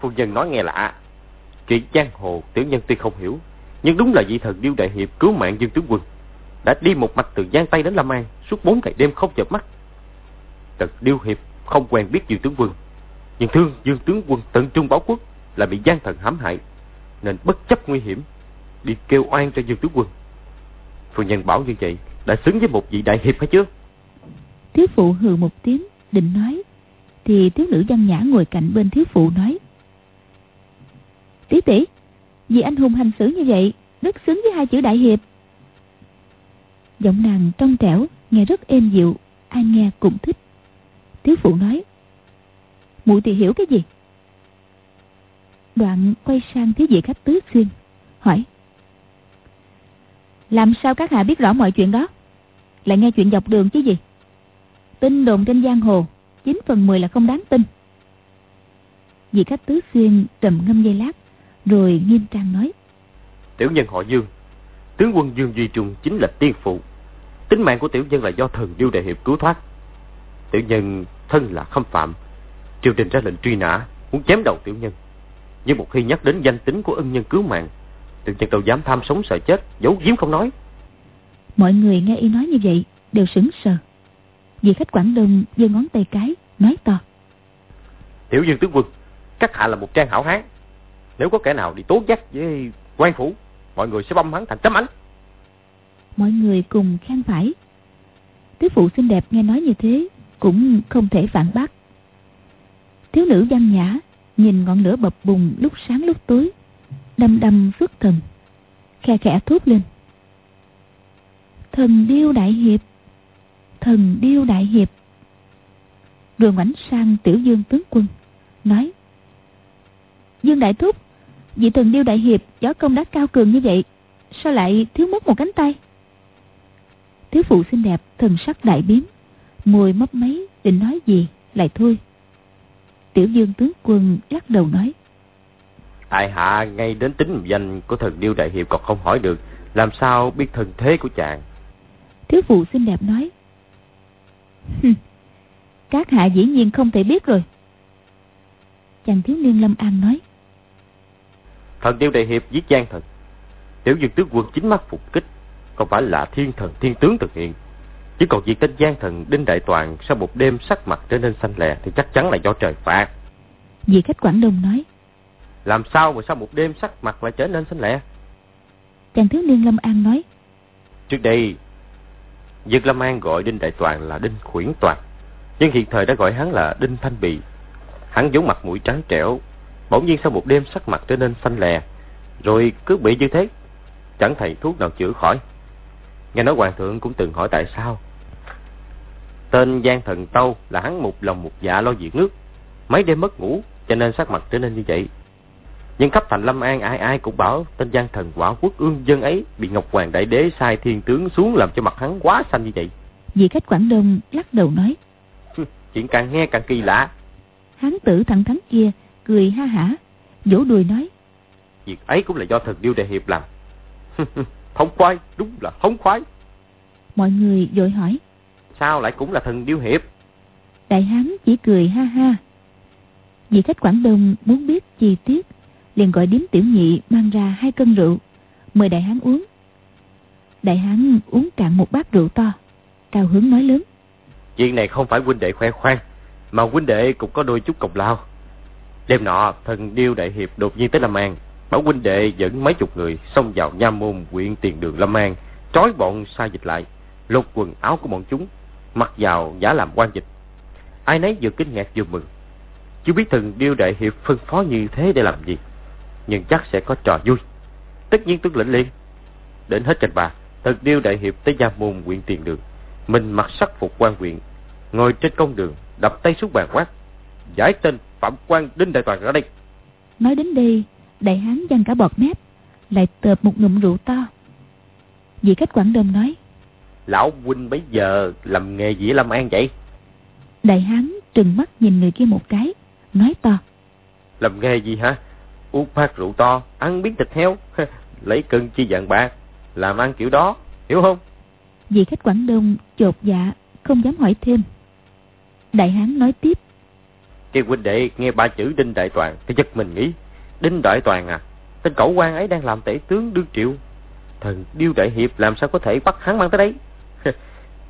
Phu nhân nói nghe lạ. chuyện giang hồ tiểu nhân tuy không hiểu, nhưng đúng là vị thần điêu đại hiệp cứu mạng Dương tướng quân đã đi một mạch từ Giang Tây đến Lâm An suốt bốn ngày đêm không chợp mắt. Tật điêu hiệp không quen biết Dương tướng quân, nhưng thương Dương tướng quân tận trung báo quốc là bị gian thần hãm hại, nên bất chấp nguy hiểm đi kêu oan cho Dương tướng quân. Phu nhân bảo như vậy đã xứng với một vị đại hiệp hay chưa? Thiếu phụ hừ một tiếng, định nói, thì thiếu nữ văn nhã ngồi cạnh bên thiếu phụ nói. Tỷ tỷ, vì anh hùng hành xử như vậy, rất xứng với hai chữ đại hiệp. Giọng nàng trong trẻo, nghe rất êm dịu, ai nghe cũng thích. Thiếu phụ nói, muội thì hiểu cái gì? Đoạn quay sang thiếu vị khách tứ xuyên, hỏi. Làm sao các hạ biết rõ mọi chuyện đó? Lại nghe chuyện dọc đường chứ gì? Tin đồn trên giang hồ, 9 phần 10 là không đáng tin. Vị khách tứ xuyên trầm ngâm dây lát, rồi nghiêm trang nói. Tiểu nhân họ Dương, tướng quân Dương Duy Trung chính là tiên phụ. Tính mạng của tiểu nhân là do thần điêu đại hiệp cứu thoát. Tiểu nhân thân là khâm phạm, triều đình ra lệnh truy nã, muốn chém đầu tiểu nhân. Nhưng một khi nhắc đến danh tính của ân nhân cứu mạng, tiểu nhân đâu dám tham sống sợ chết, giấu giếm không nói. Mọi người nghe y nói như vậy đều sững sờ. Vị khách Quảng Đông giơ ngón tay cái, nói to. Tiểu dương tướng quân, các hạ là một trang hảo hán. Nếu có kẻ nào đi tố giác với quan phủ, mọi người sẽ băm hắn thành tấm ảnh. Mọi người cùng khen phải. Thiếu phụ xinh đẹp nghe nói như thế, cũng không thể phản bác. Thiếu nữ văn nhã, nhìn ngọn lửa bập bùng lúc sáng lúc tối, đâm đâm xuất thần, khe khẽ thốt lên. Thần điêu đại hiệp, thần điêu đại hiệp. Rồi ngoảnh sang tiểu dương tướng quân, nói. Dương đại thúc, vị thần điêu đại hiệp võ công đã cao cường như vậy, sao lại thiếu mất một cánh tay? Thiếu phụ xinh đẹp, thần sắc đại biến, môi mấp máy, định nói gì, lại thôi. Tiểu dương tướng quân lắc đầu nói. Tại hạ ngay đến tính danh của thần điêu đại hiệp còn không hỏi được, làm sao biết thần thế của chàng? Thiếu phụ xinh đẹp nói. Các hạ dĩ nhiên không thể biết rồi. Chàng thiếu niên Lâm An nói. Thần điêu đại hiệp giết gian thần. Tiểu dương tướng quân chính mắt phục kích, không phải là thiên thần thiên tướng thực hiện. Chỉ còn việc tên gian thần Đinh Đại Toàn sau một đêm sắc mặt trở nên xanh lè thì chắc chắn là do trời phạt. Vị khách Quảng Đông nói. Làm sao mà sau một đêm sắc mặt lại trở nên xanh lè? Chàng thiếu niên Lâm An nói. Trước đây, Dược Lâm An gọi Đinh Đại Toàn là Đinh Khuyển Toàn. Nhưng hiện thời đã gọi hắn là Đinh Thanh Bì. Hắn giống mặt mũi trắng trẻo, bỗng nhiên sau một đêm sắc mặt trở nên xanh lè, rồi cứ bị như thế. Chẳng thầy thuốc nào chữa khỏi. Nghe nói Hoàng thượng cũng từng hỏi tại sao. Tên Giang Thần Tâu là hắn một lòng một dạ lo việc nước. Mấy đêm mất ngủ cho nên sắc mặt trở nên như vậy. Nhưng khắp thành Lâm An ai ai cũng bảo tên Giang Thần quả quốc ương dân ấy bị Ngọc Hoàng Đại Đế sai thiên tướng xuống làm cho mặt hắn quá xanh như vậy. Vị khách Quảng Đông lắc đầu nói. Chuyện càng nghe càng kỳ lạ. Hán tử thẳng thắn kia cười ha hả, vỗ đùi nói. Việc ấy cũng là do thần điêu đại hiệp làm. Thông khoái, đúng là thông khoái. Mọi người vội hỏi. Sao lại cũng là thần điêu hiệp? Đại hán chỉ cười ha ha. Vị khách Quảng Đông muốn biết chi tiết, liền gọi điếm tiểu nhị mang ra hai cân rượu, mời đại hán uống. Đại hán uống cạn một bát rượu to, cao hứng nói lớn. Chuyện này không phải huynh đệ khoe khoang, mà huynh đệ cũng có đôi chút công lao. Đêm nọ, thần điêu đại hiệp đột nhiên tới Lâm An, bảo huynh đệ dẫn mấy chục người xông vào nha môn huyện tiền đường Lâm An, trói bọn sai dịch lại, lột quần áo của bọn chúng, mặc vào giả làm quan dịch. Ai nấy vừa kinh ngạc vừa mừng. Chưa biết thần điêu đại hiệp phân phó như thế để làm gì, nhưng chắc sẽ có trò vui. Tất nhiên tuân lệnh liền. Đến hết tranh bà, thần điêu đại hiệp tới nha môn huyện tiền đường, mình mặc sắc phục quan huyện, ngồi trên công đường, đập tay xuống bàn quát, giải tên phạm quan đinh đại toàn ra đây. Nói đến đây, đại hán văng cả bọt mép, lại tợp một ngụm rượu to. Vị khách Quảng Đông nói. Lão huynh bây giờ làm nghề gì Lâm An vậy? Đại hán trừng mắt nhìn người kia một cái, nói to. Làm nghề gì hả? Uống phát rượu to, ăn miếng thịt heo, lấy cân chi dạng bạc, làm ăn kiểu đó, hiểu không? Vị khách Quảng Đông chột dạ, không dám hỏi thêm. Đại hán nói tiếp. Cái huynh đệ nghe ba chữ Đinh Đại Toàn, cái giật mình nghĩ. Đinh Đại Toàn à, Tên cẩu quan ấy đang làm tể tướng đương triệu. Thần Điêu Đại Hiệp làm sao có thể bắt hắn mang tới đấy?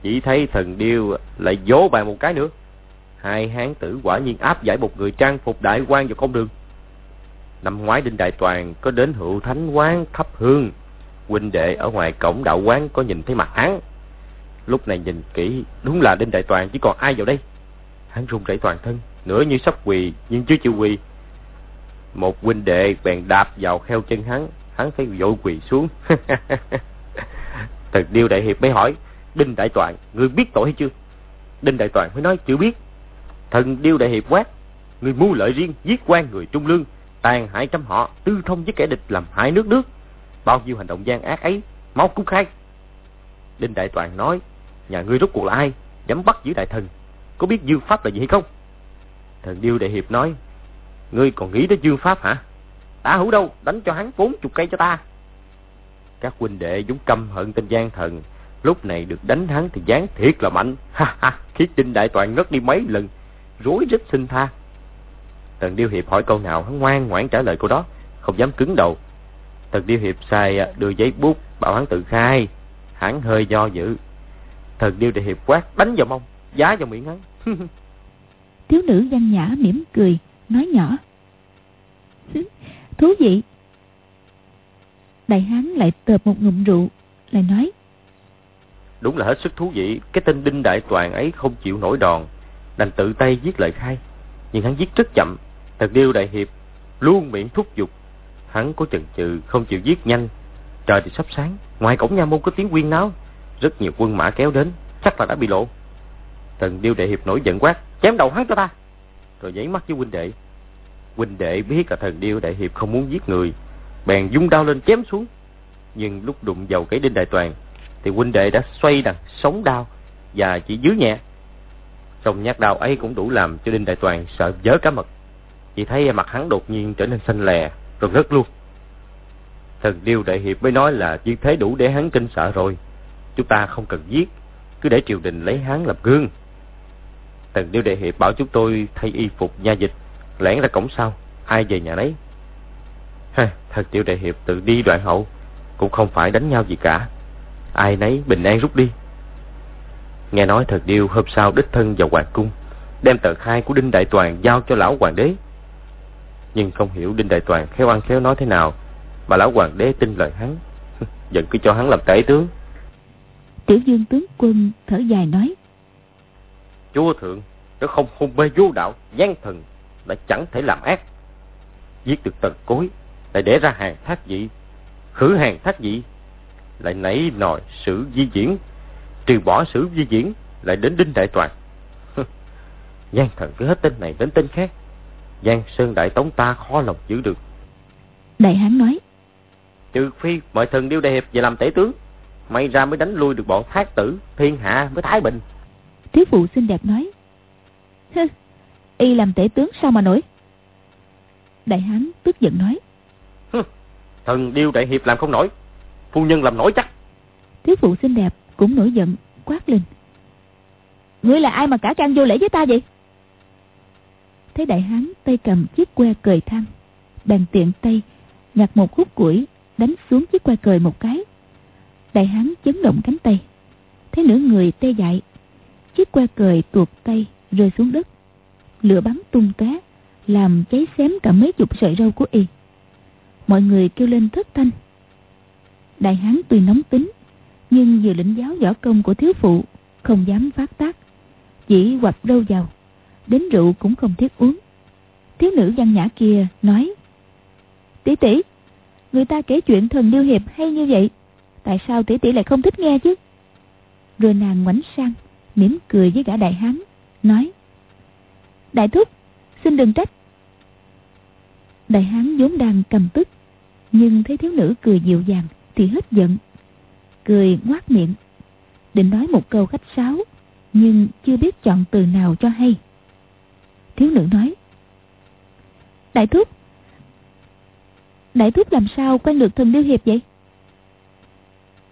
Chỉ thấy thần Điêu lại vỗ bàn một cái nữa. Hai hán tử quả nhiên áp giải một người trang phục đại quan vào công đường. Năm ngoái Đinh Đại Toàn có đến hữu thánh quán thắp hương. Huynh đệ ở ngoài cổng đạo quán có nhìn thấy mặt hắn. Lúc này nhìn kỹ, đúng là Đinh Đại Toàn chỉ còn ai vào đây. Hắn run rẩy toàn thân, nửa như sắp quỳ nhưng chưa chịu quỳ. Một huynh đệ bèn đạp vào kheo chân hắn, hắn phải vội quỳ xuống. Thần Điêu Đại Hiệp mới hỏi, Đinh Đại Toàn, ngươi biết tội hay chưa? Đinh Đại Toàn mới nói chưa biết. Thần Điêu Đại Hiệp quát, người mưu lợi riêng, giết quan người trung lương, tàn hại trăm họ, tư thông với kẻ địch làm hại nước nước. Bao nhiêu hành động gian ác ấy, mau cung khai. Đinh Đại Toàn nói, nhà ngươi rốt cuộc là ai, dám bắt giữ đại thần, có biết dương pháp là gì hay không? Thần Điêu Đại Hiệp nói, ngươi còn nghĩ tới dương pháp hả? ta hữu đâu, đánh cho hắn bốn chục cây cho ta. Các huynh đệ vốn căm hận tên gian thần, lúc này được đánh hắn thì dáng thiệt là mạnh, ha ha, khiến Đinh Đại Toàn ngất đi mấy lần, rối rít xin tha. Tần Điêu Hiệp hỏi câu nào hắn ngoan ngoãn trả lời câu đó, không dám cứng đầu. Tần Điêu Hiệp sai à, đưa giấy bút bảo hắn tự khai, hắn hơi do dự. Thần Điêu Đại Hiệp quát đánh vào mông, giá vào miệng hắn. Thiếu nữ văn nhã mỉm cười, nói nhỏ. Thú vị. Đại hán lại tợp một ngụm rượu, lại nói. Đúng là hết sức thú vị, cái tên Đinh Đại Toàn ấy không chịu nổi đòn, đành tự tay viết lời khai. Nhưng hắn viết rất chậm, Thật điêu đại hiệp luôn miệng thúc giục. Hắn có chần chừ không chịu giết nhanh. Trời thì sắp sáng, ngoài cổng nha môn có tiếng quyên náo. Rất nhiều quân mã kéo đến, chắc là đã bị lộ. Thần điêu đại hiệp nổi giận quát, chém đầu hắn cho ta. Rồi nháy mắt với huynh đệ. Huynh đệ biết là thần điêu đại hiệp không muốn giết người, bèn dung đao lên chém xuống. Nhưng lúc đụng vào cái đinh đại toàn, thì huynh đệ đã xoay đằng sống đao và chỉ dưới nhẹ. Trong nhát đao ấy cũng đủ làm cho đinh đại toàn sợ dớ cá mật. Chỉ thấy mặt hắn đột nhiên trở nên xanh lè, rồi ngất luôn. Thần Điêu Đại Hiệp mới nói là như thế đủ để hắn kinh sợ rồi. Chúng ta không cần giết, cứ để triều đình lấy hắn làm gương. Thần Điêu Đại Hiệp bảo chúng tôi thay y phục nha dịch, lẻn ra cổng sau, ai về nhà đấy. Ha, thần Điêu Đại Hiệp tự đi đoạn hậu, cũng không phải đánh nhau gì cả. Ai nấy bình an rút đi. Nghe nói thần Điêu hôm sau đích thân vào hoàng cung, đem tờ khai của Đinh Đại Toàn giao cho lão hoàng đế. Nhưng không hiểu Đinh Đại Toàn khéo ăn khéo nói thế nào, mà lão hoàng đế tin lời hắn, vẫn cứ cho hắn làm tể tướng. Tiểu dương tướng quân thở dài nói. Chúa thượng, nó không hung mê vô đạo, gian thần, đã chẳng thể làm ác. Giết được tần cối, lại để ra hàng thác dị, khử hàng thác dị, lại nảy nòi sử di diễn, trừ bỏ sử di diễn, lại đến Đinh Đại Toàn. Giang thần cứ hết tên này đến tên khác. Giang Sơn Đại Tống ta khó lòng giữ được. Đại Hán nói. Trừ phi mời thần điêu đại hiệp về làm tể tướng. May ra mới đánh lui được bọn thác tử, thiên hạ mới thái bình. Thiếu phụ xinh đẹp nói. Hừ, y làm tể tướng sao mà nổi? Đại Hán tức giận nói. Hừ, thần điêu đại hiệp làm không nổi. Phu nhân làm nổi chắc. Thiếu phụ xinh đẹp cũng nổi giận, quát lên. Ngươi là ai mà cả can vô lễ với ta vậy? Thấy đại hán tay cầm chiếc que cời thang Bèn tiện tay Nhặt một khúc củi, Đánh xuống chiếc que cời một cái. Đại hán chấn động cánh tay. Thấy nửa người tê dại, Chiếc que cời tuột tay rơi xuống đất. Lửa bắn tung tóe, Làm cháy xém cả mấy chục sợi râu của y. Mọi người kêu lên thất thanh. Đại hán tuy nóng tính, Nhưng vừa lĩnh giáo võ công của thiếu phụ, Không dám phát tác, Chỉ quặp râu vào. Đến rượu cũng không thiết uống. Thiếu nữ văn nhã kia nói, Tỷ tỷ, Người ta kể chuyện thần điêu hiệp hay như vậy, Tại sao tỷ tỷ lại không thích nghe chứ? Rồi nàng ngoảnh sang, mỉm cười với gã đại hán, Nói, Đại thúc, Xin đừng trách. Đại hán vốn đang cầm tức, Nhưng thấy thiếu nữ cười dịu dàng Thì hết giận, Cười ngoác miệng, Định nói một câu khách sáo, Nhưng chưa biết chọn từ nào cho hay. Thiếu nữ nói. Đại thúc Đại thúc làm sao quen được thần điêu hiệp vậy?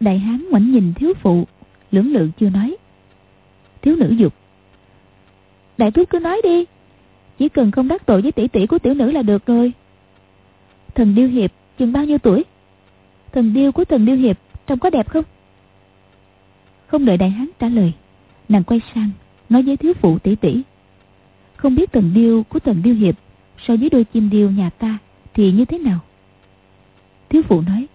Đại hán ngoảnh nhìn thiếu phụ, Lưỡng lự chưa nói. Thiếu nữ dục, Đại thúc cứ nói đi, Chỉ cần không đắc tội với tỷ tỷ của tiểu nữ là được rồi. Thần điêu hiệp chừng bao nhiêu tuổi? Thần điêu của thần điêu hiệp Trông có đẹp không? Không đợi đại hán trả lời, Nàng quay sang nói với thiếu phụ tỷ tỷ. Không biết thần điêu của thần điêu hiệp So với đôi chim điêu nhà ta Thì như thế nào? Thiếu phụ nói,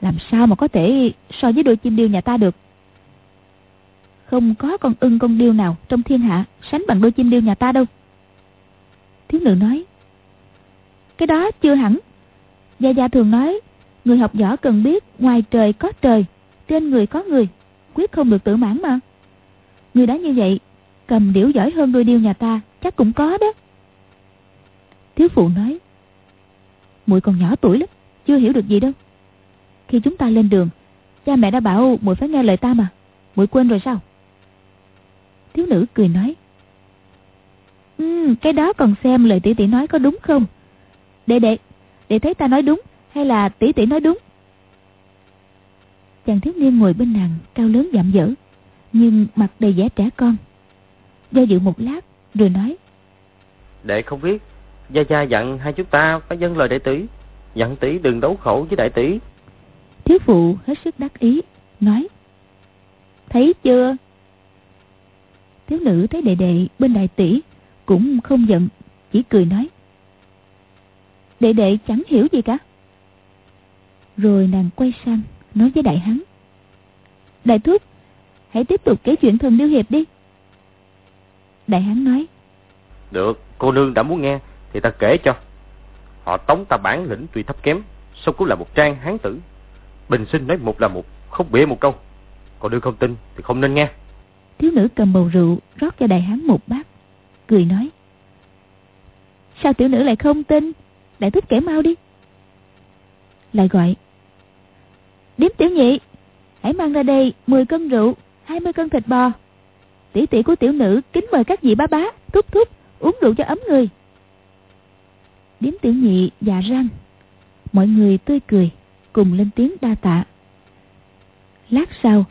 Làm sao mà có thể so với đôi chim điêu nhà ta được? Không có con ưng con điêu nào Trong thiên hạ sánh bằng đôi chim điêu nhà ta đâu. Thiếu nữ nói, Cái đó chưa hẳn. Gia Gia thường nói, Người học võ cần biết ngoài trời có trời, Trên người có người, Quyết không được tự mãn mà. Người đã như vậy Cầm điểu giỏi hơn đôi điêu nhà ta Chắc cũng có đó Thiếu phụ nói muội còn nhỏ tuổi lắm Chưa hiểu được gì đâu Khi chúng ta lên đường Cha mẹ đã bảo muội phải nghe lời ta mà muội quên rồi sao Thiếu nữ cười nói Ừ, cái đó còn xem lời tỷ tỷ nói có đúng không? Đệ đệ, đệ thấy ta nói đúng hay là tỷ tỷ nói đúng? Chàng thiếu niên ngồi bên nàng cao lớn dạm dở, nhưng mặt đầy vẻ trẻ con. Do dự một lát rồi nói: "Đệ không biết, gia gia dặn hai chúng ta phải dâng lời đệ tỷ, dặn tỷ đừng đấu khẩu với đại tỷ." Thiếu phụ hết sức đắc ý, nói: "Thấy chưa?" Thiếu nữ thấy đệ đệ bên đại tỷ cũng không giận chỉ cười nói. Đệ đệ chẳng hiểu gì cả. Rồi nàng quay sang nói với đại hán. Đại thúc hãy tiếp tục kể chuyện thần điêu hiệp đi đại hán nói. Được cô nương đã muốn nghe thì ta kể cho. Họ tống ta bản lĩnh tuy thấp kém song cũng là một trang hán tử. Bình sinh nói một là một không bịa một câu. Còn đương không tin thì không nên nghe. Thiếu nữ cầm bầu rượu rót cho đại hán một bát cười nói. Sao tiểu nữ lại không tin? Đại thúc kể mau đi. Lại gọi. Điếm tiểu nhị hãy mang ra đây 10 cân rượu 20 cân thịt bò tỷ tỷ của tiểu nữ kính mời các vị bá bá, thúc thúc, uống rượu cho ấm người. Điếm tiểu nhị già răng, mọi người tươi cười, cùng lên tiếng đa tạ. Lát sau,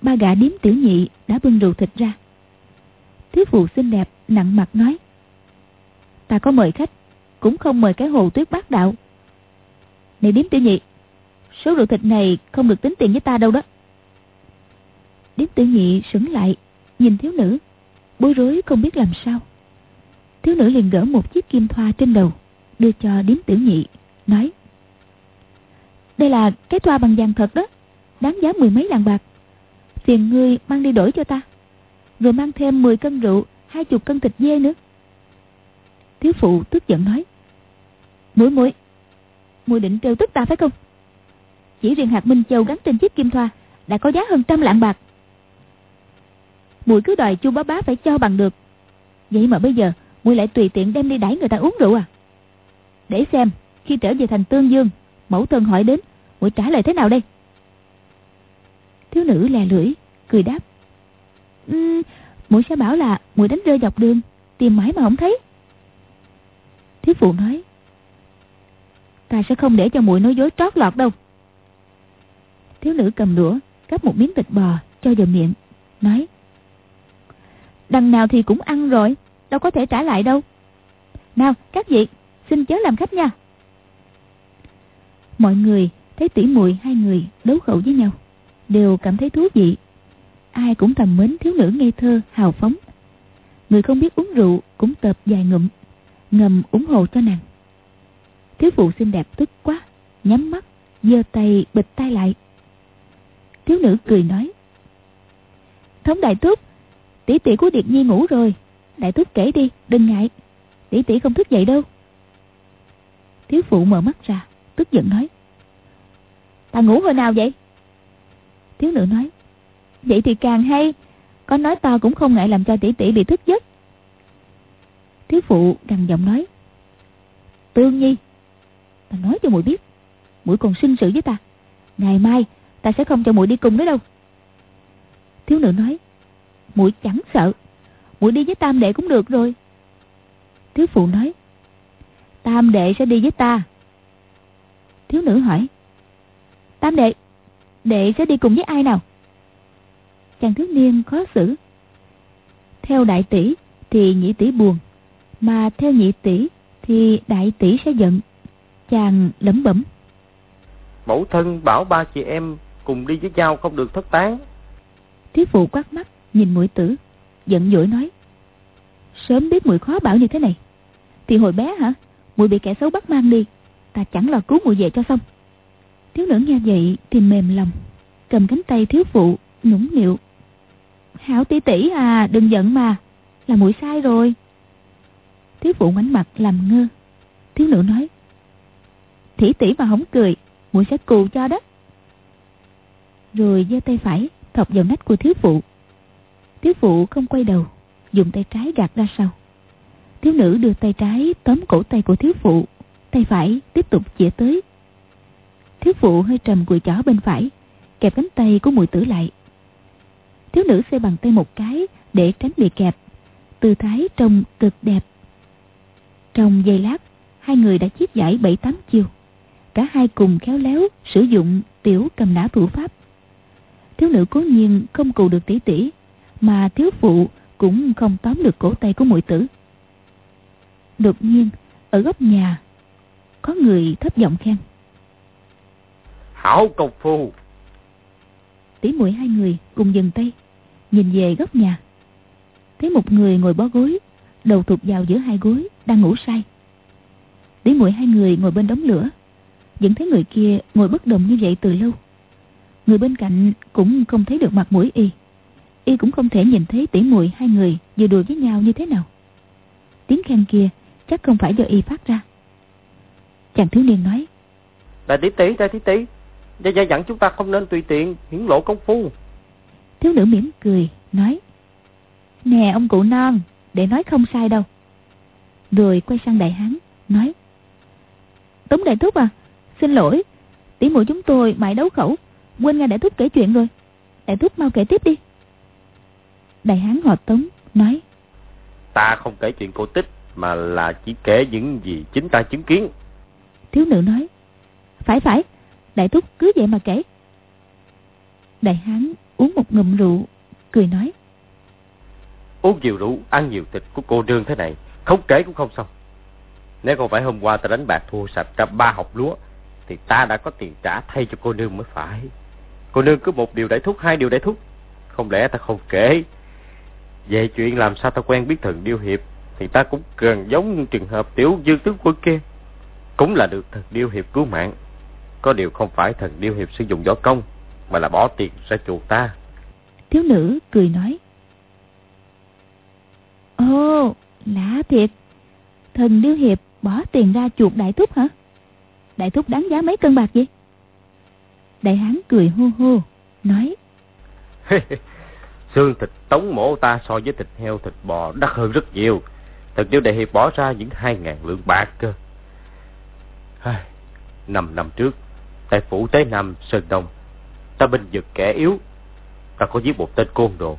ba gã điếm tiểu nhị đã bưng rượu thịt ra. Thiếu phụ xinh đẹp nặng mặt nói, ta có mời khách, cũng không mời cái hồ tuyết bát đạo. Này điếm tiểu nhị, số rượu thịt này không được tính tiền với ta đâu đó. Điếm tiểu nhị sững lại nhìn thiếu nữ. Bối rối không biết làm sao. Thiếu nữ liền gỡ một chiếc kim thoa trên đầu, đưa cho điếm tiểu nhị, nói. Đây là cái thoa bằng vàng thật đó, đáng giá mười mấy lạng bạc. Phiền ngươi mang đi đổi cho ta. Rồi mang thêm 10 cân rượu, hai chục cân thịt dê nữa. Thiếu phụ tức giận nói. Muội muội muội định trêu tức ta phải không? Chỉ riêng hạt minh châu gắn trên chiếc kim thoa đã có giá hơn trăm lạng bạc muội cứ đòi chu bá bá phải cho bằng được. Vậy mà bây giờ muội lại tùy tiện đem đi đãi người ta uống rượu à? Để xem khi trở về thành tương dương mẫu thân hỏi đến muội trả lời thế nào đây? Thiếu nữ lè lưỡi cười đáp. Um, muội sẽ bảo là muội đánh rơi dọc đường tìm mãi mà không thấy. Thiếu phụ nói ta sẽ không để cho muội nói dối trót lọt đâu. Thiếu nữ cầm đũa cắp một miếng thịt bò cho vào miệng nói đằng nào thì cũng ăn rồi, đâu có thể trả lại đâu. Nào, các vị, xin chớ làm khách nha. Mọi người thấy tỉ muội hai người đấu khẩu với nhau, đều cảm thấy thú vị. Ai cũng thầm mến thiếu nữ ngây thơ, hào phóng. Người không biết uống rượu cũng tợp dài ngụm, ngầm ủng hộ cho nàng. Thiếu phụ xinh đẹp tức quá, nhắm mắt, giơ tay bịch tay lại. Thiếu nữ cười nói, thống đại thúc tỷ tỷ của Điệp nhi ngủ rồi. Đại thúc kể đi, đừng ngại. Tỷ tỷ không thức dậy đâu. Thiếu phụ mở mắt ra, tức giận nói. Ta ngủ hồi nào vậy? Thiếu nữ nói. Vậy thì càng hay, Có nói to cũng không ngại làm cho tỷ tỷ bị thức giấc. Thiếu phụ gằn giọng nói. Tương Nhi, Ta nói cho muội biết. Muội còn sinh sự với ta. Ngày mai, ta sẽ không cho muội đi cùng nữa đâu. Thiếu nữ nói muội chẳng sợ muội đi với tam đệ cũng được rồi Thiếu phụ nói Tam đệ sẽ đi với ta Thiếu nữ hỏi Tam đệ Đệ sẽ đi cùng với ai nào chàng thiếu niên khó xử theo đại tỷ thì nhị tỷ buồn mà theo nhị tỷ thì đại tỷ sẽ giận Chàng lẩm bẩm. Mẫu thân bảo ba chị em cùng đi với nhau không được thất tán. Thiếu phụ quát mắt nhìn mũi tử, giận dỗi nói. Sớm biết muội khó bảo như thế này. Thì hồi bé hả? muội bị kẻ xấu bắt mang đi. Ta chẳng lo cứu muội về cho xong. Thiếu nữ nghe vậy thì mềm lòng. Cầm cánh tay thiếu phụ, nũng nịu. Hảo tỷ tỷ à, đừng giận mà. Là muội sai rồi. Thiếu phụ ngoảnh mặt làm ngơ. Thiếu nữ nói. tỷ tỷ mà không cười, muội sẽ cù cho đó. Rồi giơ tay phải thọc vào nách của thiếu phụ. Thiếu phụ không quay đầu, dùng tay trái gạt ra sau. Thiếu nữ đưa tay trái tóm cổ tay của thiếu phụ, tay phải tiếp tục chĩa tới. Thiếu phụ hơi trầm cùi chỏ bên phải, kẹp cánh tay của mùi tử lại. Thiếu nữ xoay bằng tay một cái để tránh bị kẹp. Tư thái trông cực đẹp. Trong giây lát, hai người đã chiết giải bảy tám chiêu. Cả hai cùng khéo léo sử dụng tiểu cầm nã thủ pháp. Thiếu nữ cố nhiên không cù được tỷ tỷ, mà thiếu phụ cũng không tóm được cổ tay của muội tử. Đột nhiên, ở góc nhà, có người thấp giọng khen. Hảo công phu! Tỷ muội hai người cùng dừng tay, nhìn về góc nhà. Thấy một người ngồi bó gối, đầu thụt vào giữa hai gối, đang ngủ say. Tỷ muội hai người ngồi bên đống lửa, vẫn thấy người kia ngồi bất động như vậy từ lâu. Người bên cạnh cũng không thấy được mặt mũi y. Y cũng không thể nhìn thấy tỷ muội hai người vừa đùa với nhau như thế nào. Tiếng khen kia chắc không phải do y phát ra. Chàng thiếu niên nói. Đại tỷ tỷ, đại tỷ tỷ, gia gia dặn chúng ta không nên tùy tiện hiển lộ công phu. Thiếu nữ mỉm cười, nói. Nè ông cụ non, để nói không sai đâu. Rồi quay sang đại hán, nói. Tống đại thúc à, xin lỗi, tỷ muội chúng tôi mãi đấu khẩu, quên nghe đại thúc kể chuyện rồi. Đại thúc mau kể tiếp đi. Đại hán họ Tống, nói. Ta không kể chuyện cổ tích, mà là chỉ kể những gì chính ta chứng kiến. Thiếu nữ nói. Phải phải, đại thúc cứ vậy mà kể. Đại hán uống một ngụm rượu, cười nói. Uống nhiều rượu, ăn nhiều thịt của cô đương thế này, không kể cũng không xong. Nếu không phải hôm qua ta đánh bạc thua sạch cả ba học lúa, thì ta đã có tiền trả thay cho cô nương mới phải. Cô nương cứ một điều đại thúc, hai điều đại thúc. Không lẽ ta không kể. Về chuyện làm sao ta quen biết thần điêu hiệp, thì ta cũng gần giống trường hợp tiểu dương tướng quân kia. Cũng là được thần điêu hiệp cứu mạng. Có điều không phải thần điêu hiệp sử dụng võ công, mà là bỏ tiền ra chuột ta. Thiếu nữ cười nói. Ồ, lạ thiệt. Thần điêu hiệp bỏ tiền ra chuột đại thúc hả? Đại thúc đáng giá mấy cân bạc vậy? Đại hán cười hô hô, nói. Xương thịt tống mổ ta so với thịt heo thịt bò đắt hơn rất nhiều. Thật nếu đại hiệp bỏ ra những hai ngàn lượng bạc cơ. Năm năm trước, tại phủ Tế Nam Sơn Đông, ta binh vực kẻ yếu. Ta có giết một tên côn đồ.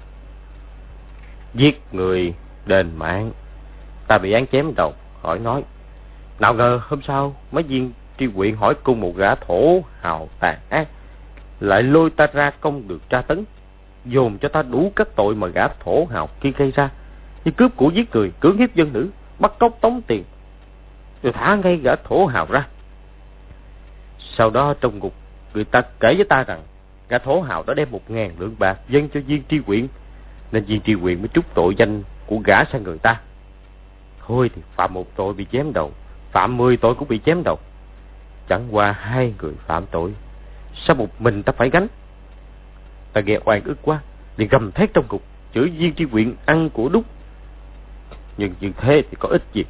Giết người đền mạng. Ta bị án chém đầu, hỏi nói. Nào ngờ hôm sau, mấy viên tri huyện hỏi cung một gã thổ hào tàn ác. Lại lôi ta ra công được tra tấn. Dồn cho ta đủ các tội mà gã thổ hào kia gây ra. Như cướp của giết người, cưỡng hiếp dân nữ, bắt cóc tống tiền. Rồi thả ngay gã thổ hào ra. Sau đó trong ngục, người ta kể với ta rằng gã thổ hào đã đem một ngàn lượng bạc dâng cho viên tri huyện. Nên viên tri huyện mới trút tội danh của gã sang người ta. Thôi thì phạm một tội bị chém đầu, phạm mười tội cũng bị chém đầu. Chẳng qua hai người phạm tội, sao một mình ta phải gánh? Ta nghe oan ức quá, liền gầm thét trong cục, chửi viên tri huyện ăn của đúc. Nhưng như thế thì có ích gì?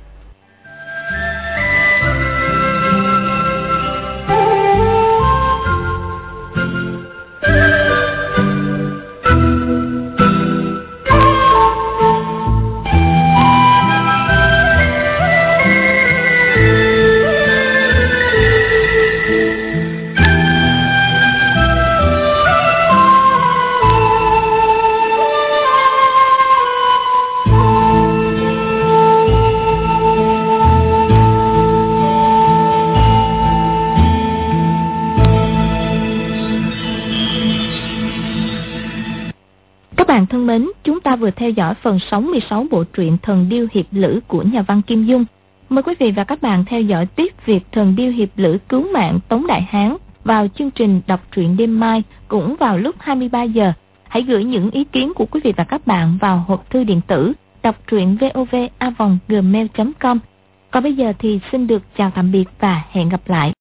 Phần 66 bộ truyện Thần Điêu Hiệp Lữ của nhà văn Kim Dung. Mời quý vị và các bạn theo dõi tiếp việc thần điêu hiệp lữ cứu mạng Tống Đại Hán vào chương trình đọc truyện đêm mai cũng vào lúc 23 giờ. Hãy gửi những ý kiến của quý vị và các bạn vào hộp thư điện tử đọc truyện vovavonggmail.com. Còn bây giờ thì xin được chào tạm biệt và hẹn gặp lại.